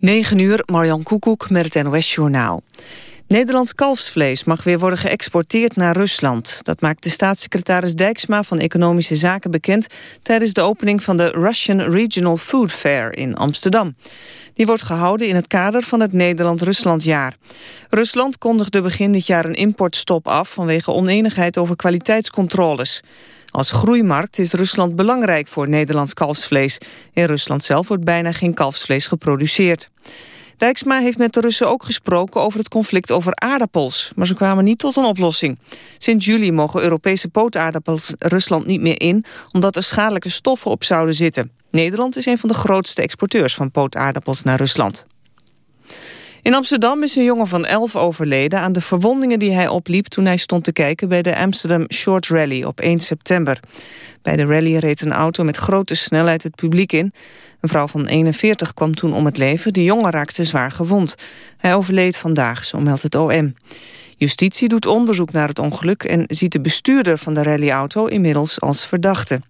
9 uur, Marjan Koekoek met het NOS-journaal. Nederlands kalfsvlees mag weer worden geëxporteerd naar Rusland. Dat maakt de staatssecretaris Dijksma van Economische Zaken bekend... tijdens de opening van de Russian Regional Food Fair in Amsterdam. Die wordt gehouden in het kader van het Nederland-Ruslandjaar. Rusland kondigde begin dit jaar een importstop af... vanwege oneenigheid over kwaliteitscontroles. Als groeimarkt is Rusland belangrijk voor Nederlands kalfsvlees. In Rusland zelf wordt bijna geen kalfsvlees geproduceerd. Dijksma heeft met de Russen ook gesproken over het conflict over aardappels. Maar ze kwamen niet tot een oplossing. Sinds juli mogen Europese pootaardappels Rusland niet meer in... omdat er schadelijke stoffen op zouden zitten. Nederland is een van de grootste exporteurs van pootaardappels naar Rusland. In Amsterdam is een jongen van 11 overleden aan de verwondingen die hij opliep toen hij stond te kijken bij de Amsterdam Short Rally op 1 september. Bij de rally reed een auto met grote snelheid het publiek in. Een vrouw van 41 kwam toen om het leven, de jongen raakte zwaar gewond. Hij overleed vandaag, zo meldt het OM. Justitie doet onderzoek naar het ongeluk en ziet de bestuurder van de rallyauto inmiddels als verdachte.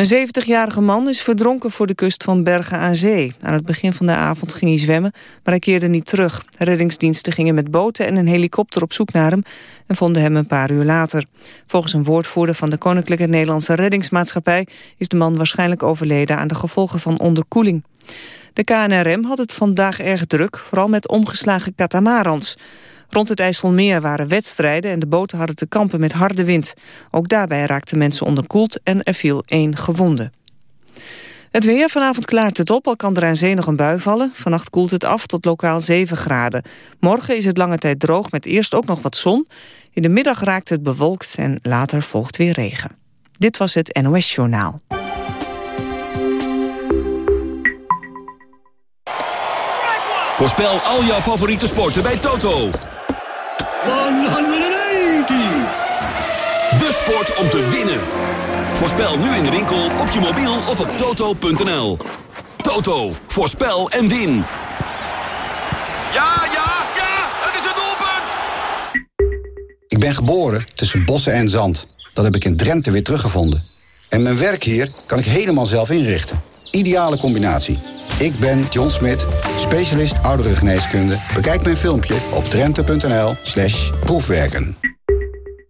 Een 70-jarige man is verdronken voor de kust van Bergen aan Zee. Aan het begin van de avond ging hij zwemmen, maar hij keerde niet terug. Reddingsdiensten gingen met boten en een helikopter op zoek naar hem... en vonden hem een paar uur later. Volgens een woordvoerder van de Koninklijke Nederlandse Reddingsmaatschappij... is de man waarschijnlijk overleden aan de gevolgen van onderkoeling. De KNRM had het vandaag erg druk, vooral met omgeslagen katamarans... Rond het IJsselmeer waren wedstrijden en de boten hadden te kampen met harde wind. Ook daarbij raakten mensen onderkoeld en er viel één gewonde. Het weer, vanavond klaart het op, al kan er aan zee nog een bui vallen. Vannacht koelt het af tot lokaal 7 graden. Morgen is het lange tijd droog met eerst ook nog wat zon. In de middag raakt het bewolkt en later volgt weer regen. Dit was het NOS Journaal. Voorspel al jouw favoriete sporten bij Toto. 180! De sport om te winnen. Voorspel nu in de winkel, op je mobiel of op toto.nl. Toto, voorspel en win. Ja, ja, ja, het is een doelpunt! Ik ben geboren tussen bossen en zand. Dat heb ik in Drenthe weer teruggevonden. En mijn werk hier kan ik helemaal zelf inrichten. Ideale combinatie. Ik ben John Smit, specialist ouderengeneeskunde. Bekijk mijn filmpje op drenthe.nl slash proefwerken.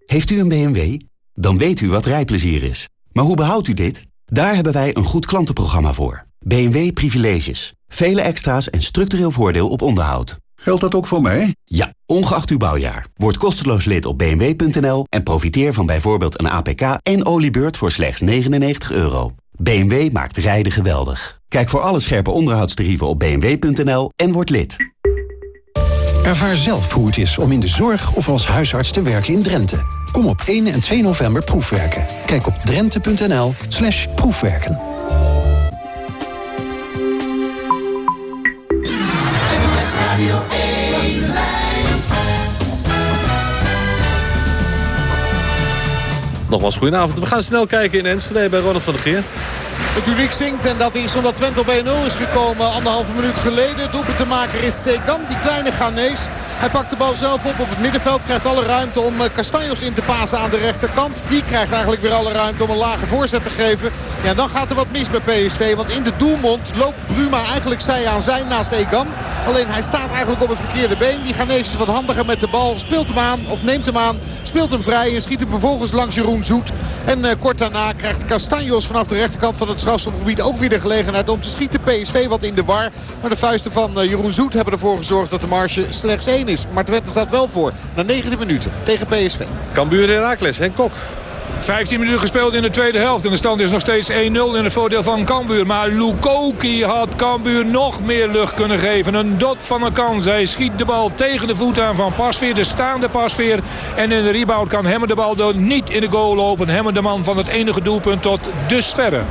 Heeft u een BMW? Dan weet u wat rijplezier is. Maar hoe behoudt u dit? Daar hebben wij een goed klantenprogramma voor. BMW Privileges. Vele extra's en structureel voordeel op onderhoud. Geldt dat ook voor mij? Ja, ongeacht uw bouwjaar. Word kosteloos lid op bmw.nl en profiteer van bijvoorbeeld een APK en oliebeurt voor slechts 99 euro. BMW maakt rijden geweldig. Kijk voor alle scherpe onderhoudstarieven op bmw.nl en word lid. Ervaar zelf hoe het is om in de zorg of als huisarts te werken in Drenthe. Kom op 1 en 2 november proefwerken. Kijk op drenthe.nl proefwerken. Nogmaals, goedenavond. We gaan snel kijken in Enschede bij Ronald van der Geer. Het publiek zingt en dat is omdat Twente op 1-0 is gekomen anderhalve minuut geleden. Doelpunt te maken is Segan, die kleine Ghanese. Hij pakt de bal zelf op op het middenveld. Krijgt alle ruimte om eh, Castanjos in te pasen aan de rechterkant. Die krijgt eigenlijk weer alle ruimte om een lage voorzet te geven. Ja, dan gaat er wat mis bij PSV. Want in de doelmond loopt Bruma eigenlijk zij aan zij naast Egan. Alleen hij staat eigenlijk op het verkeerde been. Die Ghanese is wat handiger met de bal. Speelt hem aan of neemt hem aan. Speelt hem vrij en schiet hem vervolgens langs Jeroen Zoet. En uh, kort daarna krijgt Castanjos vanaf de rechterkant van het strafschopgebied ook weer de gelegenheid om te schieten. PSV wat in de war. Maar de vuisten van uh, Jeroen Zoet hebben ervoor gezorgd dat de marge slechts 1 is. Maar Twente staat wel voor na 19 minuten tegen PSV. Cambuur Herakles, Henk Kok. 15 minuten gespeeld in de tweede helft. En de stand is nog steeds 1-0 in het voordeel van Cambuur. Maar Lukoki had Cambuur nog meer lucht kunnen geven. Een dot van een kans. Hij schiet de bal tegen de voet aan van Pasveer. De staande Pasveer. En in de rebound kan Hemmer de bal door niet in de goal lopen. Hemmer de man van het enige doelpunt tot dusverre.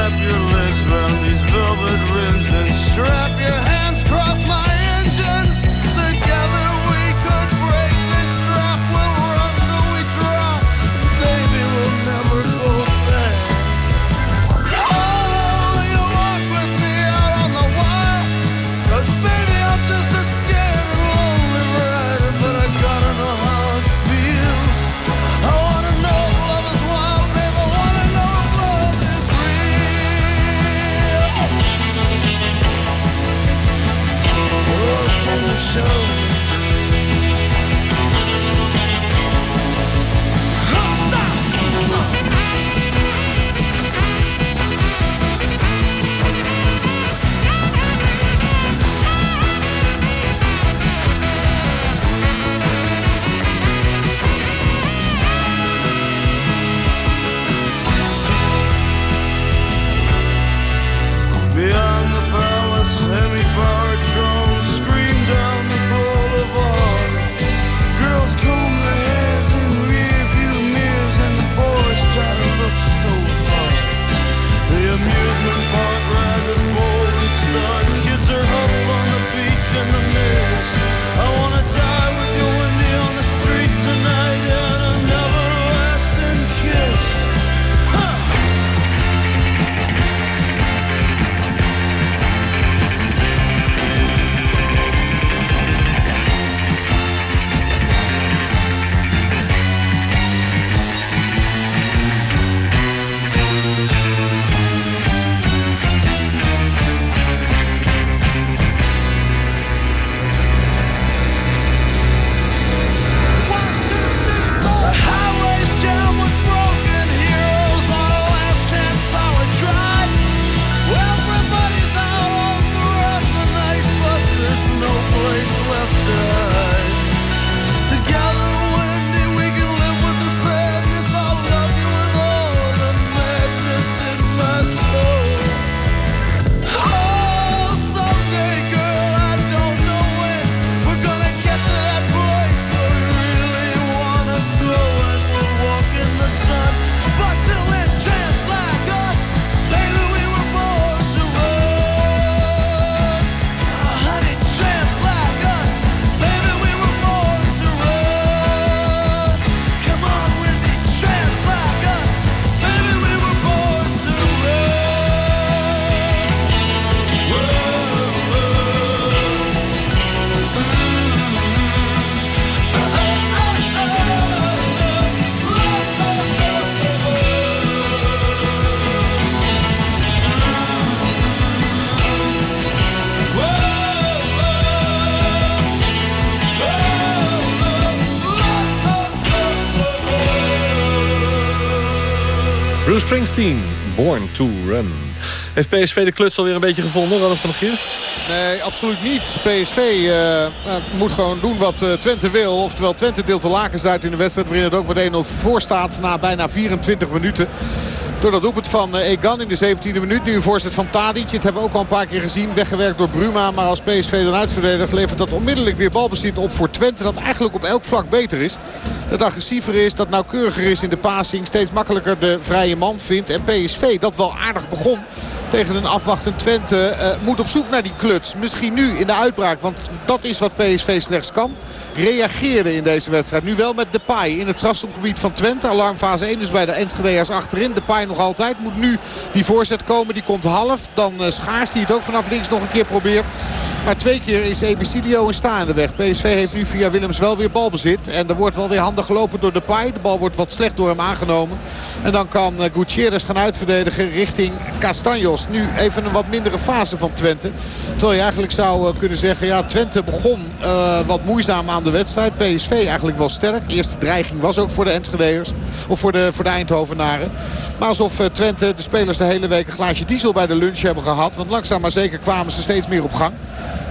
Wrap your legs round these velvet rims and strap your hands across my ears. Born to Run. Heeft PSV de kluts alweer een beetje gevonden, Ronald van de Nee, absoluut niet. PSV uh, eh, eh, moet gewoon doen wat eh, Twente wil. Oftewel, Twente deelt de lakens uit in de wedstrijd waarin het ook met 1-0 voor staat na bijna 24 minuten. Door dat doelpunt van eh, Egan in de 17e minuut. Nu een voorzet van Tadic. Dit hebben we ook al een paar keer gezien. Weggewerkt door Bruma. Maar als PSV dan uitverdedigt levert dat onmiddellijk weer balbezit op voor Twente. Dat eigenlijk op elk vlak beter is. Dat agressiever is. Dat nauwkeuriger is in de passing. Steeds makkelijker de vrije man vindt. En PSV dat wel aardig begon tegen een afwachtend Twente. Uh, moet op zoek naar die kluts. Misschien nu in de uitbraak. Want dat is wat PSV slechts kan reageerde in deze wedstrijd. Nu wel met Depay in het strafstopgebied van Twente. Alarmfase 1 dus bij de Enschede'ers achterin. Depay nog altijd. Moet nu die voorzet komen. Die komt half. Dan uh, Schaars die het ook vanaf links nog een keer probeert. Maar twee keer is Ebicidio in sta in de weg. PSV heeft nu via Willems wel weer balbezit. En er wordt wel weer handig gelopen door Depay. De bal wordt wat slecht door hem aangenomen. En dan kan uh, Gutierrez gaan uitverdedigen richting Castanjos. Nu even een wat mindere fase van Twente. Terwijl je eigenlijk zou uh, kunnen zeggen... Ja, Twente begon wat moeizaam aan de wedstrijd. PSV eigenlijk wel sterk. Eerste dreiging was ook voor de Enschede'ers. Of voor de, voor de Eindhovenaren. Maar alsof Twente de spelers de hele week een glaasje diesel bij de lunch hebben gehad. Want langzaam maar zeker kwamen ze steeds meer op gang.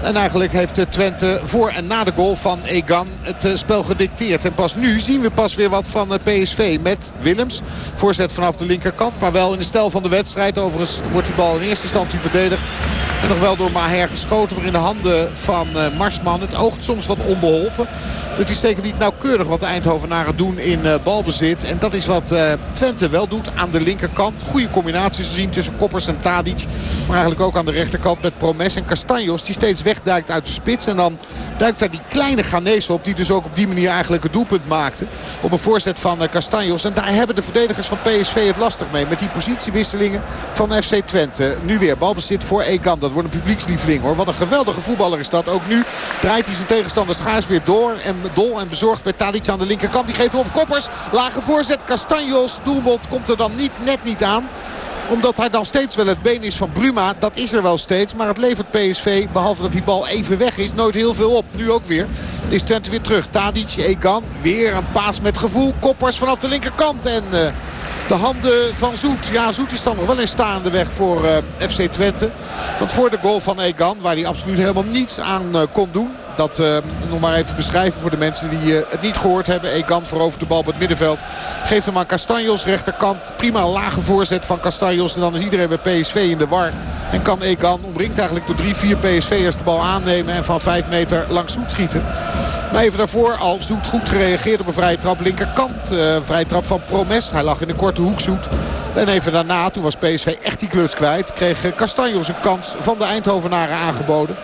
En eigenlijk heeft Twente voor en na de goal van Egan het eh, spel gedicteerd. En pas nu zien we pas weer wat van PSV met Willems. Voorzet vanaf de linkerkant, maar wel in de stijl van de wedstrijd. Overigens wordt die bal in eerste instantie verdedigd. En nog wel door Maher geschoten, maar in de handen van eh, Marsman. Het oogt soms wat onbeholpen. Het is zeker niet nauwkeurig wat de Eindhovenaren doen in balbezit. En dat is wat Twente wel doet aan de linkerkant. Goede combinaties gezien tussen Koppers en Tadic. Maar eigenlijk ook aan de rechterkant met Promes en Castanjos. Die steeds wegduikt uit de spits. En dan duikt daar die kleine Ghanese op. Die dus ook op die manier eigenlijk het doelpunt maakte. Op een voorzet van eh, Castanjos. En daar hebben de verdedigers van PSV het lastig mee. Met die positiewisselingen van FC Twente. Nu weer balbezit voor Egan. Dat wordt een publiekslieveling hoor. Wat een geweldige voetballer is dat. Ook nu draait hij zijn tegenstander schaars weer door. En dol en bezorgd bij Tadic aan de linkerkant. Die geeft hem op koppers. Lage voorzet. Castanjos. Doelmond komt er dan niet, net niet aan omdat hij dan steeds wel het been is van Bruma. Dat is er wel steeds. Maar het levert PSV, behalve dat die bal even weg is, nooit heel veel op. Nu ook weer. Is Twente weer terug. Tadic, Egan. Weer een paas met gevoel. Koppers vanaf de linkerkant. En uh, de handen van Zoet. Ja, Zoet is dan nog wel in staande weg voor eh, FC Twente. Want voor de goal van Egan, waar hij absoluut helemaal niets aan uh, kon doen dat uh, nog maar even beschrijven voor de mensen die uh, het niet gehoord hebben. Egan verovert de bal op het middenveld. Geeft hem aan Castanjos rechterkant. Prima lage voorzet van Castanjos. En dan is iedereen bij PSV in de war. En kan Egan, omringd eigenlijk door drie, vier PSV'ers de bal aannemen. En van vijf meter langs Zoet schieten. Maar even daarvoor al Zoet goed gereageerd op een vrije trap linkerkant. Uh, vrije trap van Promes. Hij lag in de korte hoek Zoet. En even daarna, toen was PSV echt die kluts kwijt. Kreeg Castanjos een kans van de Eindhovenaren aangeboden.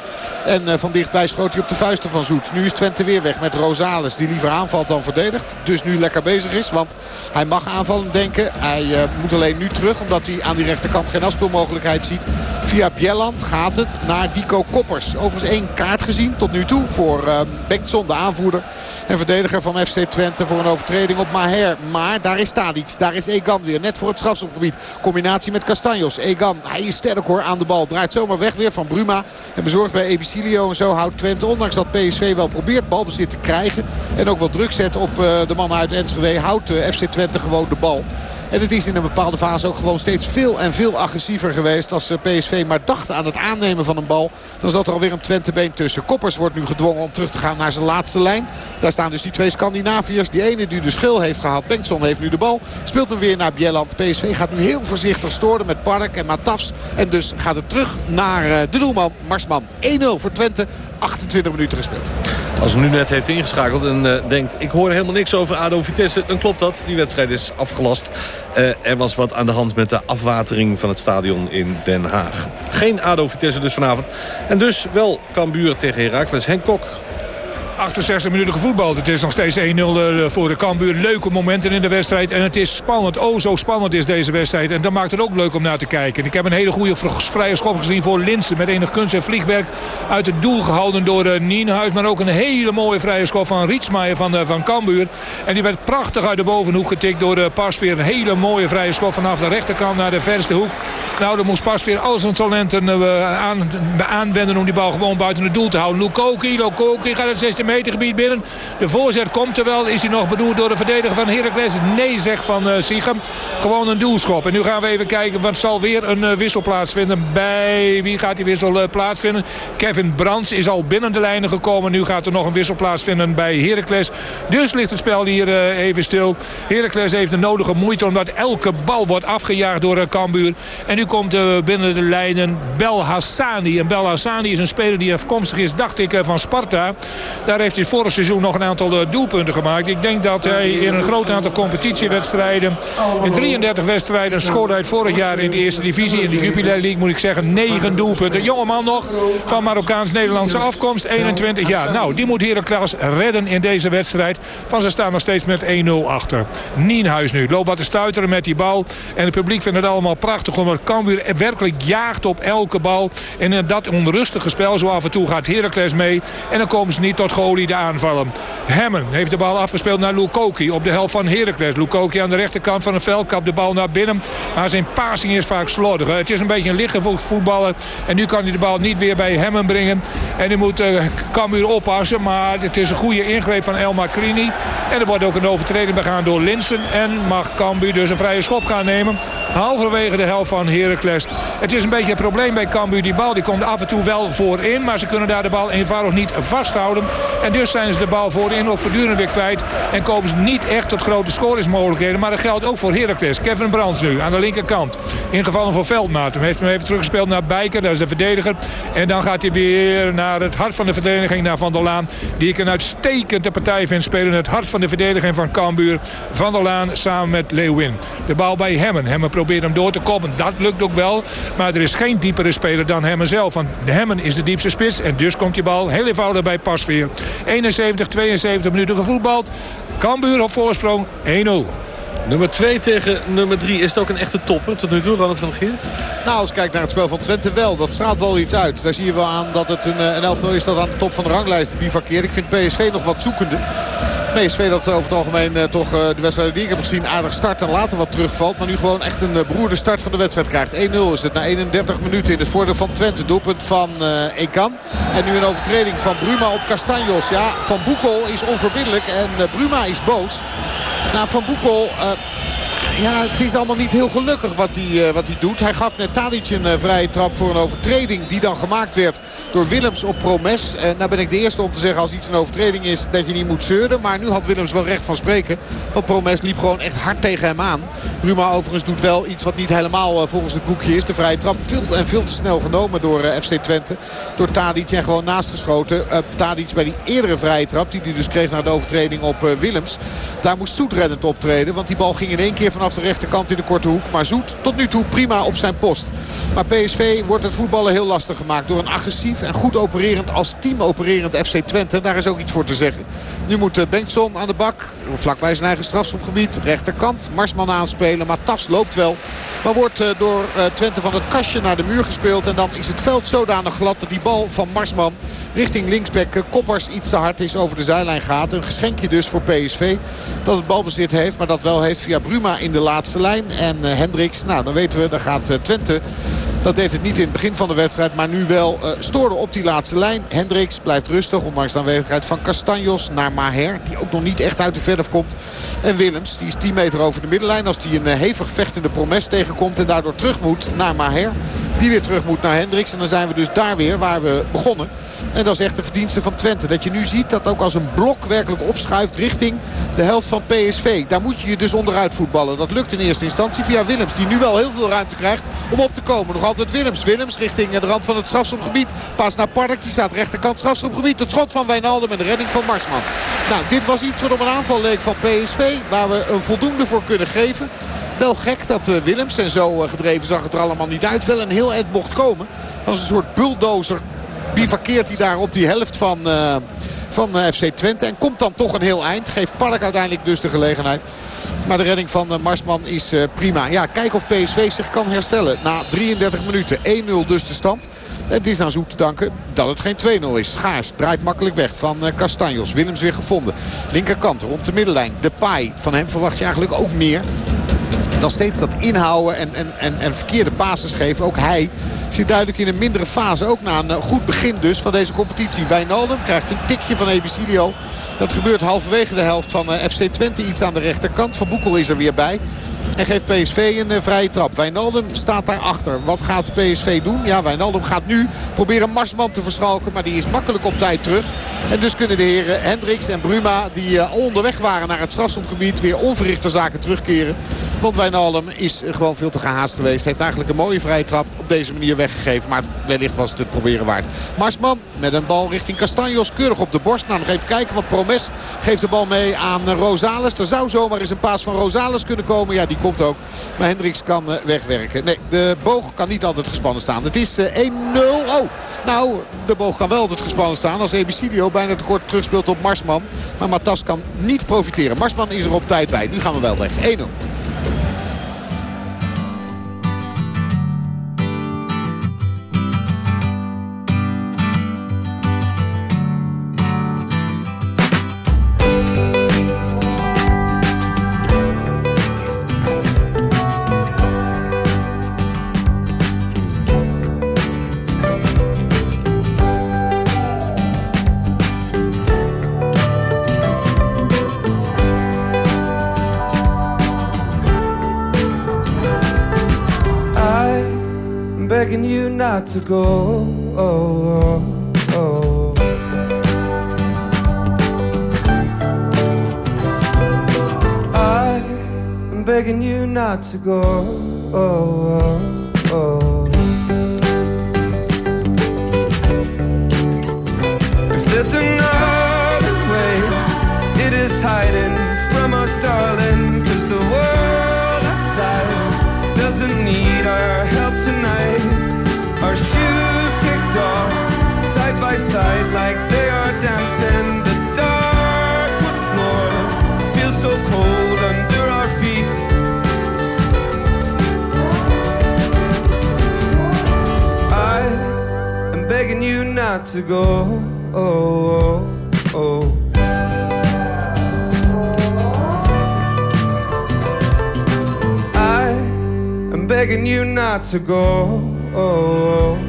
En van dichtbij schoot hij op de vuisten van Zoet. Nu is Twente weer weg met Rosales die liever aanvalt dan verdedigt. Dus nu lekker bezig is, want hij mag aanvallen denken. Hij uh, moet alleen nu terug omdat hij aan die rechterkant geen afspeelmogelijkheid ziet. Via Bjelland gaat het naar Dico Koppers. Overigens één kaart gezien tot nu toe voor uh, Bengtson, de aanvoerder. En verdediger van FC Twente voor een overtreding op Maher. Maar daar is Tadic, daar is Egan weer. Net voor het strafschopgebied. Combinatie met Castanjos. Egan, hij is sterk hoor aan de bal. Draait zomaar weg weer van Bruma. En bezorgd bij En zo houdt Twente, ondanks dat PSV wel probeert balbezit te krijgen. En ook wel druk zet op eh, de man uit Enschede. Houdt eh, FC Twente gewoon de bal. En het is in een bepaalde fase ook gewoon steeds veel en veel agressiever geweest. Als eh, PSV maar dacht aan het aannemen van een bal. Dan zat er alweer een Twentebeen tussen. Koppers wordt nu gedwongen om terug te gaan naar zijn laatste lijn. Daar staan dus die twee Scandinaviërs. Die ene die de schil heeft gehad. Bengtson heeft nu de bal. Speelt hem weer naar Bjelland. PSV gaat nu heel voorzichtig storen met Park en Matafs. En dus gaat het terug naar de doelman Marsman. 1-0 voor Twente. 28 minuten gespeeld. Als u nu net heeft ingeschakeld en uh, denkt... ik hoor helemaal niks over ADO Vitesse, dan klopt dat. Die wedstrijd is afgelast. Uh, er was wat aan de hand met de afwatering van het stadion in Den Haag. Geen ADO Vitesse dus vanavond. En dus wel Cambuur tegen Heracles. Henk Kok 68 minuten gevoetbald. Het is nog steeds 1-0 eh, voor de Cambuur. Leuke momenten in de wedstrijd. En het is spannend. Oh, zo spannend is deze wedstrijd. En dat maakt het ook leuk om naar te kijken. Ik heb een hele goede vrije schop gezien voor Linsen. Met enig kunst en vliegwerk uit het doel gehouden door uh, Nienhuis. Maar ook een hele mooie vrije schop van Rietsmaier van, uh, van Cambuur. En die werd prachtig uit de bovenhoek getikt door Pasveer. Een hele mooie vrije schop vanaf de rechterkant naar de verste hoek. Nou, dan moest Pasveer al zijn talenten aan, aanwenden om die bal gewoon buiten het doel te houden. Lukoki, Lukoki gaat het 16 metergebied binnen. De voorzet komt er wel. Is hij nog bedoeld door de verdediger van Heracles? Nee, zegt Van uh, Siegem. Gewoon een doelschop. En nu gaan we even kijken. Wat zal weer een uh, wissel plaatsvinden? Bij wie gaat die wissel uh, plaatsvinden? Kevin Brands is al binnen de lijnen gekomen. Nu gaat er nog een wissel plaatsvinden bij Heracles. Dus ligt het spel hier even stil. Heracles heeft de nodige moeite omdat elke bal wordt afgejaagd door Cambuur. En nu komt binnen de lijnen Bel Hassani. En Bel Hassani is een speler die afkomstig is, dacht ik, van Sparta. Daar heeft hij vorig seizoen nog een aantal doelpunten gemaakt. Ik denk dat hij in een groot aantal competitiewedstrijden... in 33 wedstrijden schoot hij vorig jaar in de eerste divisie. In de Jupiler League moet ik zeggen 9 doelpunten. Jongeman nog van Marokkaans-Nederlandse afkomst. 21 jaar. Nou, die moet Heracles redden in deze wedstrijd. Van ze staan nog steeds met 1-0 achter. Nienhuis nu. Loopt wat te stuiteren met die bal. En het publiek vindt het allemaal prachtig. Omdat Cambuur werkelijk jaagt op elke bal. En in dat onrustige spel zo af en toe gaat Heracles mee. En dan komen ze niet tot geoliede aanvallen. Hemmen heeft de bal afgespeeld naar Lukoki op de helft van Heracles. Lukoki aan de rechterkant van het veld de bal naar binnen. Maar zijn passing is vaak slordig. Het is een beetje een liggende voetballer. En nu kan hij de bal niet weer bij Hemmen brengen. En hij moet uh, Cambuur oppassen. Maar het is een goede ingreep van El Macrini. En er wordt ook een overtreding begaan door Linsen. En mag Cambuur dus een vrije schop gaan nemen. Halverwege de helft van Heracles. Het is een beetje een probleem bij Cambuur. Die bal die komt af en toe wel voorin. Maar ze kunnen daar de bal eenvoudig niet vasthouden. En dus zijn ze de bal voorin ook voortdurend weer kwijt. En komen ze niet echt tot grote scoringsmogelijkheden. Maar dat geldt ook voor Heracles. Kevin Brands nu aan de linkerkant. Ingevallen voor Veldmaat. Hij heeft hem even teruggespeeld naar Bijker. Dat is de verdediger. En dan gaat hij weer naar het hart van de verdediging. Naar Van der Laan. Die ik een uitstekende partij vind spelen. Het hart van de verdediging van Cambuur. Van der Laan samen met Leeuwin. De bal bij Hemmen. Hemmen probeert hem door te komen. Dat lukt ook wel. Maar er is geen diepere speler dan Hemmen zelf. Want Hemmen is de diepste spits. En dus komt die bal heel eenvoudig bij Pasveer. 71, 72 minuten gevoetbald. Cambuur op voorsprong 1-0. Nummer 2 tegen nummer 3. Is het ook een echte topper tot nu toe, Ronald van Geer? Nou, als ik kijk naar het spel van Twente wel. Dat straalt wel iets uit. Daar zie je wel aan dat het een, een elftal is dat aan de top van de ranglijst bivakkeert. Ik vind PSV nog wat zoekende. PSV dat over het algemeen uh, toch uh, de wedstrijd die ik heb gezien aardig start en later wat terugvalt. Maar nu gewoon echt een uh, beroerde start van de wedstrijd krijgt. 1-0 is het na 31 minuten in het voordeel van Twente. Doelpunt van Ekan. En nu een overtreding van Bruma op Castanjos. Ja, Van Boekel is onverbiddelijk en Bruma is boos. Nou, Van Boekel ja, het is allemaal niet heel gelukkig wat hij, uh, wat hij doet. Hij gaf net Tadic een uh, vrije trap voor een overtreding die dan gemaakt werd door Willems op Promes. En uh, nou ben ik de eerste om te zeggen als iets een overtreding is dat je niet moet zeuren. Maar nu had Willems wel recht van spreken. Want Promes liep gewoon echt hard tegen hem aan. Ruma overigens doet wel iets wat niet helemaal volgens het boekje is. De vrije trap veel en veel te snel genomen door FC Twente. Door Tadic en gewoon naastgeschoten. Tadic bij die eerdere vrije trap die hij dus kreeg na de overtreding op Willems. Daar moest Soet reddend optreden. Want die bal ging in één keer vanaf de rechterkant in de korte hoek. Maar Zoet tot nu toe prima op zijn post. Maar PSV wordt het voetballen heel lastig gemaakt. Door een agressief en goed opererend als team opererend FC Twente. Daar is ook iets voor te zeggen. Nu moet eh, Bengtson aan de bak. Vlakbij zijn eigen strafschopgebied. Rechterkant. Marsman aanspelen. Maar Tas loopt wel. Maar wordt eh, door eh, Twente van het kastje naar de muur gespeeld. En dan is het veld zodanig glad dat die bal van Marsman richting linksback Koppers iets te hard is over de zijlijn gaat. Een geschenkje dus voor PSV. Dat het balbezit heeft. Maar dat wel heeft via Bruma in de laatste lijn. En uh, Hendricks, nou dan weten we, daar gaat uh, Twente. Dat deed het niet in het begin van de wedstrijd. Maar nu wel stoorde op die laatste lijn. Hendricks blijft rustig. Ondanks de aanwezigheid van Castanjos naar Maher. Die ook nog niet echt uit de verf komt. En Willems, die is 10 meter over de middenlijn. Als die een hevig vechtende promes tegenkomt. En daardoor terug moet naar Maher. Die weer terug moet naar Hendricks. En dan zijn we dus daar weer waar we begonnen. En dat is echt de verdienste van Twente. Dat je nu ziet dat ook als een blok werkelijk opschuift richting de helft van PSV. Daar moet je je dus onderuit voetballen. Dat lukt in eerste instantie via Willems. Die nu wel heel veel ruimte krijgt om op te komen. Nog altijd Willems. Willems richting de rand van het strafschopgebied. Pas naar Park. Die staat rechterkant strafschopgebied. Het schot van Wijnaldum en de redding van Marsman. Nou, dit was iets wat op een aanval leek van PSV. Waar we een voldoende voor kunnen geven. Wel gek dat uh, Willems en zo uh, gedreven zag het er allemaal niet uit. Wel een heel eind mocht komen. Als een soort bulldozer bivakkeert hij daar op die helft van, uh, van FC Twente. En komt dan toch een heel eind. Geeft Park uiteindelijk dus de gelegenheid. Maar de redding van Marsman is prima. Ja, kijk of PSV zich kan herstellen. Na 33 minuten 1-0 dus de stand. Het is aan Zoet te danken dat het geen 2-0 is. Schaars draait makkelijk weg van Castanjos. Willems weer gevonden. Linkerkant rond de middenlijn. De paai. Van hem verwacht je eigenlijk ook meer. Dan steeds dat inhouden en, en, en, en verkeerde passes geven. Ook hij zit duidelijk in een mindere fase. Ook na een goed begin dus van deze competitie. Wijnaldum krijgt een tikje van Ebicilio. Dat gebeurt halverwege de helft van FC Twente. Iets aan de rechterkant. Van Boekel is er weer bij. En geeft PSV een vrije trap. Wijnaldum staat daarachter. Wat gaat PSV doen? Ja, Wijnaldum gaat nu proberen Marsman te verschalken. Maar die is makkelijk op tijd terug. En dus kunnen de heren Hendricks en Bruma... die al onderweg waren naar het strafschopgebied... weer onverrichte zaken terugkeren. Want Wijnaldum is gewoon veel te gehaast geweest. Heeft eigenlijk een mooie vrije trap op deze manier weggegeven. Maar wellicht was het het proberen waard. Marsman met een bal richting Castanjos. Keurig op de borst. Nou, nog even kijken. Want Promes geeft de bal mee aan Rosales. Er zou zomaar eens een paas van Rosales kunnen komen. Ja, die komt ook. Maar Hendricks kan wegwerken. Nee, de boog kan niet altijd gespannen staan. Het is 1-0. Oh, nou, de boog kan wel altijd gespannen staan. Als Ebicilio bijna tekort terugspeelt op Marsman. Maar Matas kan niet profiteren. Marsman is er op tijd bij. Nu gaan we wel weg. 1-0. To go. Oh, oh, oh. I'm begging you not to go. Oh, oh, oh. If there's another way, it is hiding to go. Oh, oh, oh. I am begging you not to go oh, oh.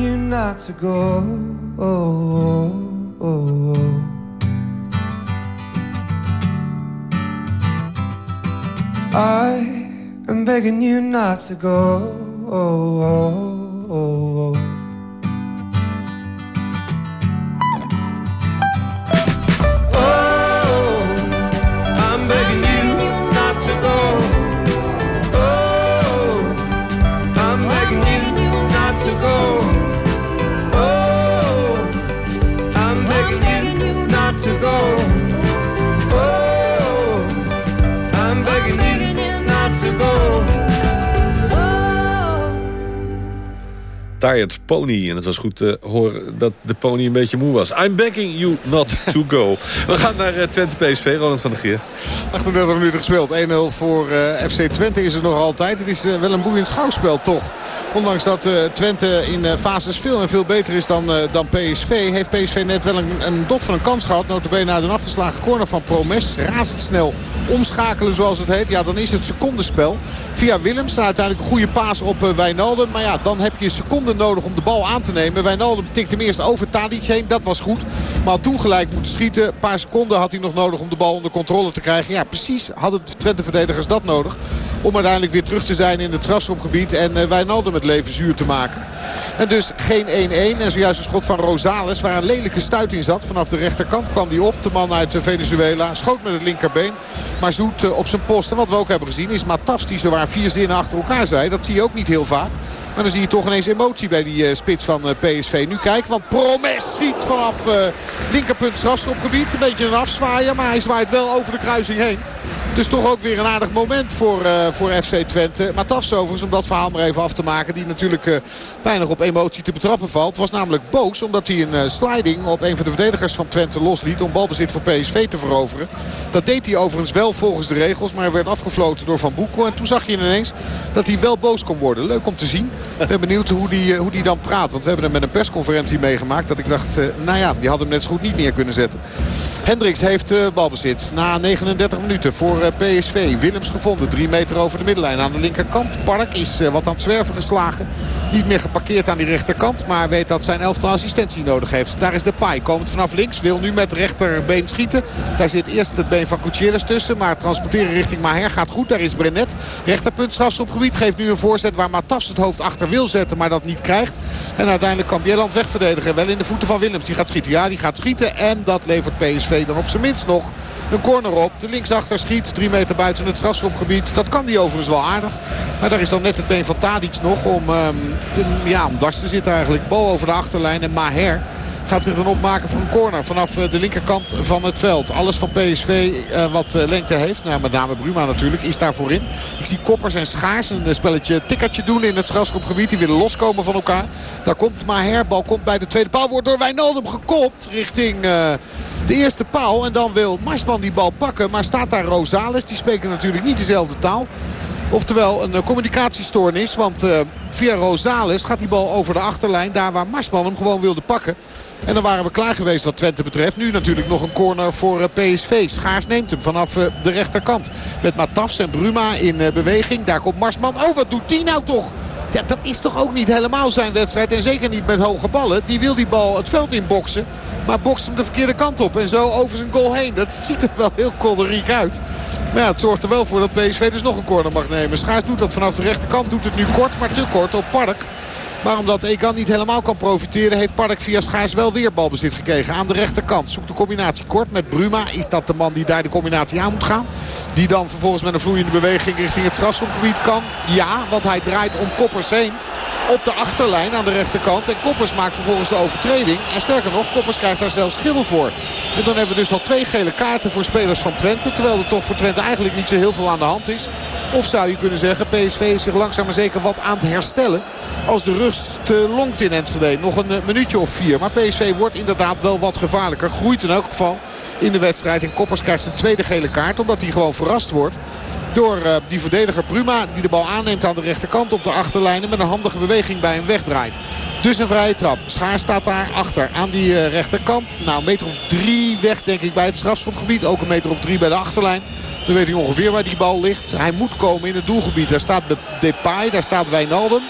You not to go. Oh, oh, oh, I am begging you not to go. Tired Pony. En het was goed te horen dat de pony een beetje moe was. I'm begging you not to go. We gaan naar uh, Twente PSV, Ronald van der Geer. 38 minuten gespeeld. 1-0 voor eh, FC Twente is het nog altijd. Het is uh, wel een boeiend schouwspel toch. Ondanks dat Twente in fases veel en veel beter is dan, dan PSV... heeft PSV net wel een, een dot van een kans gehad. Notabene naar een afgeslagen corner van Promes. Razendsnel omschakelen zoals het heet. Ja, dan is het secondenspel. Via Willems, uiteindelijk een goede paas op Wijnaldum. Maar ja, dan heb je seconden nodig om de bal aan te nemen. Wijnaldum tikte hem eerst over Tadic heen. Dat was goed. Maar had toen gelijk moeten schieten. Een paar seconden had hij nog nodig om de bal onder controle te krijgen. Ja, precies hadden de Twente-verdedigers dat nodig. Om uiteindelijk weer terug te zijn in het strafschopgebied. En uh, Wijnaldum het leven zuur te maken. En dus geen 1-1. En zojuist een schot van Rosales. Waar een lelijke stuit in zat. Vanaf de rechterkant kwam die op. De man uit Venezuela. Schoot met het linkerbeen. Maar zoet uh, op zijn post. En wat we ook hebben gezien is Matafs die zowaar vier zinnen achter elkaar zei. Dat zie je ook niet heel vaak. Maar dan zie je toch ineens emotie bij die uh, spits van uh, PSV. Nu kijk, want Promes schiet vanaf uh, linkerpunt strafschopgebied. Een beetje een afzwaaier, maar hij zwaait wel over de kruising heen. Dus toch ook weer een aardig moment voor, voor FC Twente. Maar tafs overigens, om dat verhaal maar even af te maken... die natuurlijk weinig op emotie te betrappen valt... was namelijk boos omdat hij een sliding op een van de verdedigers van Twente losliet... om balbezit voor PSV te veroveren. Dat deed hij overigens wel volgens de regels... maar werd afgefloten door Van Boekel. En toen zag je ineens dat hij wel boos kon worden. Leuk om te zien. Ik ben benieuwd hoe die, hoe die dan praat. Want we hebben hem met een persconferentie meegemaakt... dat ik dacht, nou ja, die had hem net zo goed niet neer kunnen zetten. Hendricks heeft balbezit na 39 minuten voor PSV. Willems gevonden. Drie meter over de middenlijn aan de linkerkant. Park is wat aan het zwerven geslagen. Niet meer geparkeerd aan die rechterkant. Maar weet dat zijn elftal assistentie nodig heeft. Daar is de Pai. Komend vanaf links. Wil nu met rechterbeen schieten. Daar zit eerst het been van Gutierrez tussen. Maar transporteren richting Maher gaat goed. Daar is Brenet. Rechterpunt strafschopgebied. Geeft nu een voorzet waar Matas het hoofd achter wil zetten. Maar dat niet krijgt. En uiteindelijk kan Bieland wegverdedigen. Wel in de voeten van Willems. Die gaat schieten. Ja, die gaat schieten. En dat levert PSV dan op zijn minst nog een corner op. De linksachter schiet. Drie meter buiten het strafschopgebied. Dat kan die overigens wel aardig. Maar daar is dan net het been van Tadic nog om, um, ja, om dars te zitten eigenlijk. Bal over de achterlijn en Maher gaat zich dan opmaken voor een corner vanaf de linkerkant van het veld. Alles van PSV wat uh, lengte heeft. Nou, met name Bruma natuurlijk is daar voorin. Ik zie Koppers en Schaars een spelletje tikkertje doen in het strafschopgebied. Die willen loskomen van elkaar. Daar komt Maher. Bal komt bij de tweede paal. Wordt door Wijnaldum gekopt richting... De eerste paal. En dan wil Marsman die bal pakken. Maar staat daar Rosales. Die spreken natuurlijk niet dezelfde taal. Oftewel een communicatiestoornis. Want via Rosales gaat die bal over de achterlijn. Daar waar Marsman hem gewoon wilde pakken. En dan waren we klaar geweest wat Twente betreft. Nu natuurlijk nog een corner voor PSV. Schaars neemt hem vanaf de rechterkant. Met Matafs en Bruma in beweging. Daar komt Marsman. Oh, wat doet die nou toch? Ja, dat is toch ook niet helemaal zijn wedstrijd. En zeker niet met hoge ballen. Die wil die bal het veld inboksen. Maar bokst hem de verkeerde kant op. En zo over zijn goal heen. Dat ziet er wel heel kolderiek uit. Maar ja, het zorgt er wel voor dat PSV dus nog een corner mag nemen. Schaars doet dat vanaf de rechterkant. Doet het nu kort, maar te kort op Park. Maar omdat Ekan niet helemaal kan profiteren... heeft Park via Schaars wel weer balbezit gekregen aan de rechterkant. Zoekt de combinatie kort met Bruma. Is dat de man die daar de combinatie aan moet gaan? Die dan vervolgens met een vloeiende beweging richting het strafschopgebied kan? Ja, want hij draait om Koppers heen op de achterlijn aan de rechterkant. En Koppers maakt vervolgens de overtreding. En sterker nog, Koppers krijgt daar zelfs geel voor. En dan hebben we dus al twee gele kaarten voor spelers van Twente. Terwijl er toch voor Twente eigenlijk niet zo heel veel aan de hand is. Of zou je kunnen zeggen, PSV is zich langzaam maar zeker wat aan het herstellen. Als de rust te longt in Enschede. Nog een minuutje of vier. Maar PSV wordt inderdaad wel wat gevaarlijker. Groeit in elk geval in de wedstrijd. En Koppers krijgt zijn tweede gele kaart. Omdat hij gewoon verrast wordt door uh, die verdediger Bruma. Die de bal aanneemt aan de rechterkant op de achterlijn. En met een handige beweging bij hem wegdraait. Dus een vrije trap. Schaar staat daar achter aan die uh, rechterkant. Nou, een meter of drie weg denk ik bij het strafschopgebied. Ook een meter of drie bij de achterlijn. Dan weet hij ongeveer waar die bal ligt. Hij moet komen in het doelgebied. Daar staat Depay, daar staat Wijnaldum.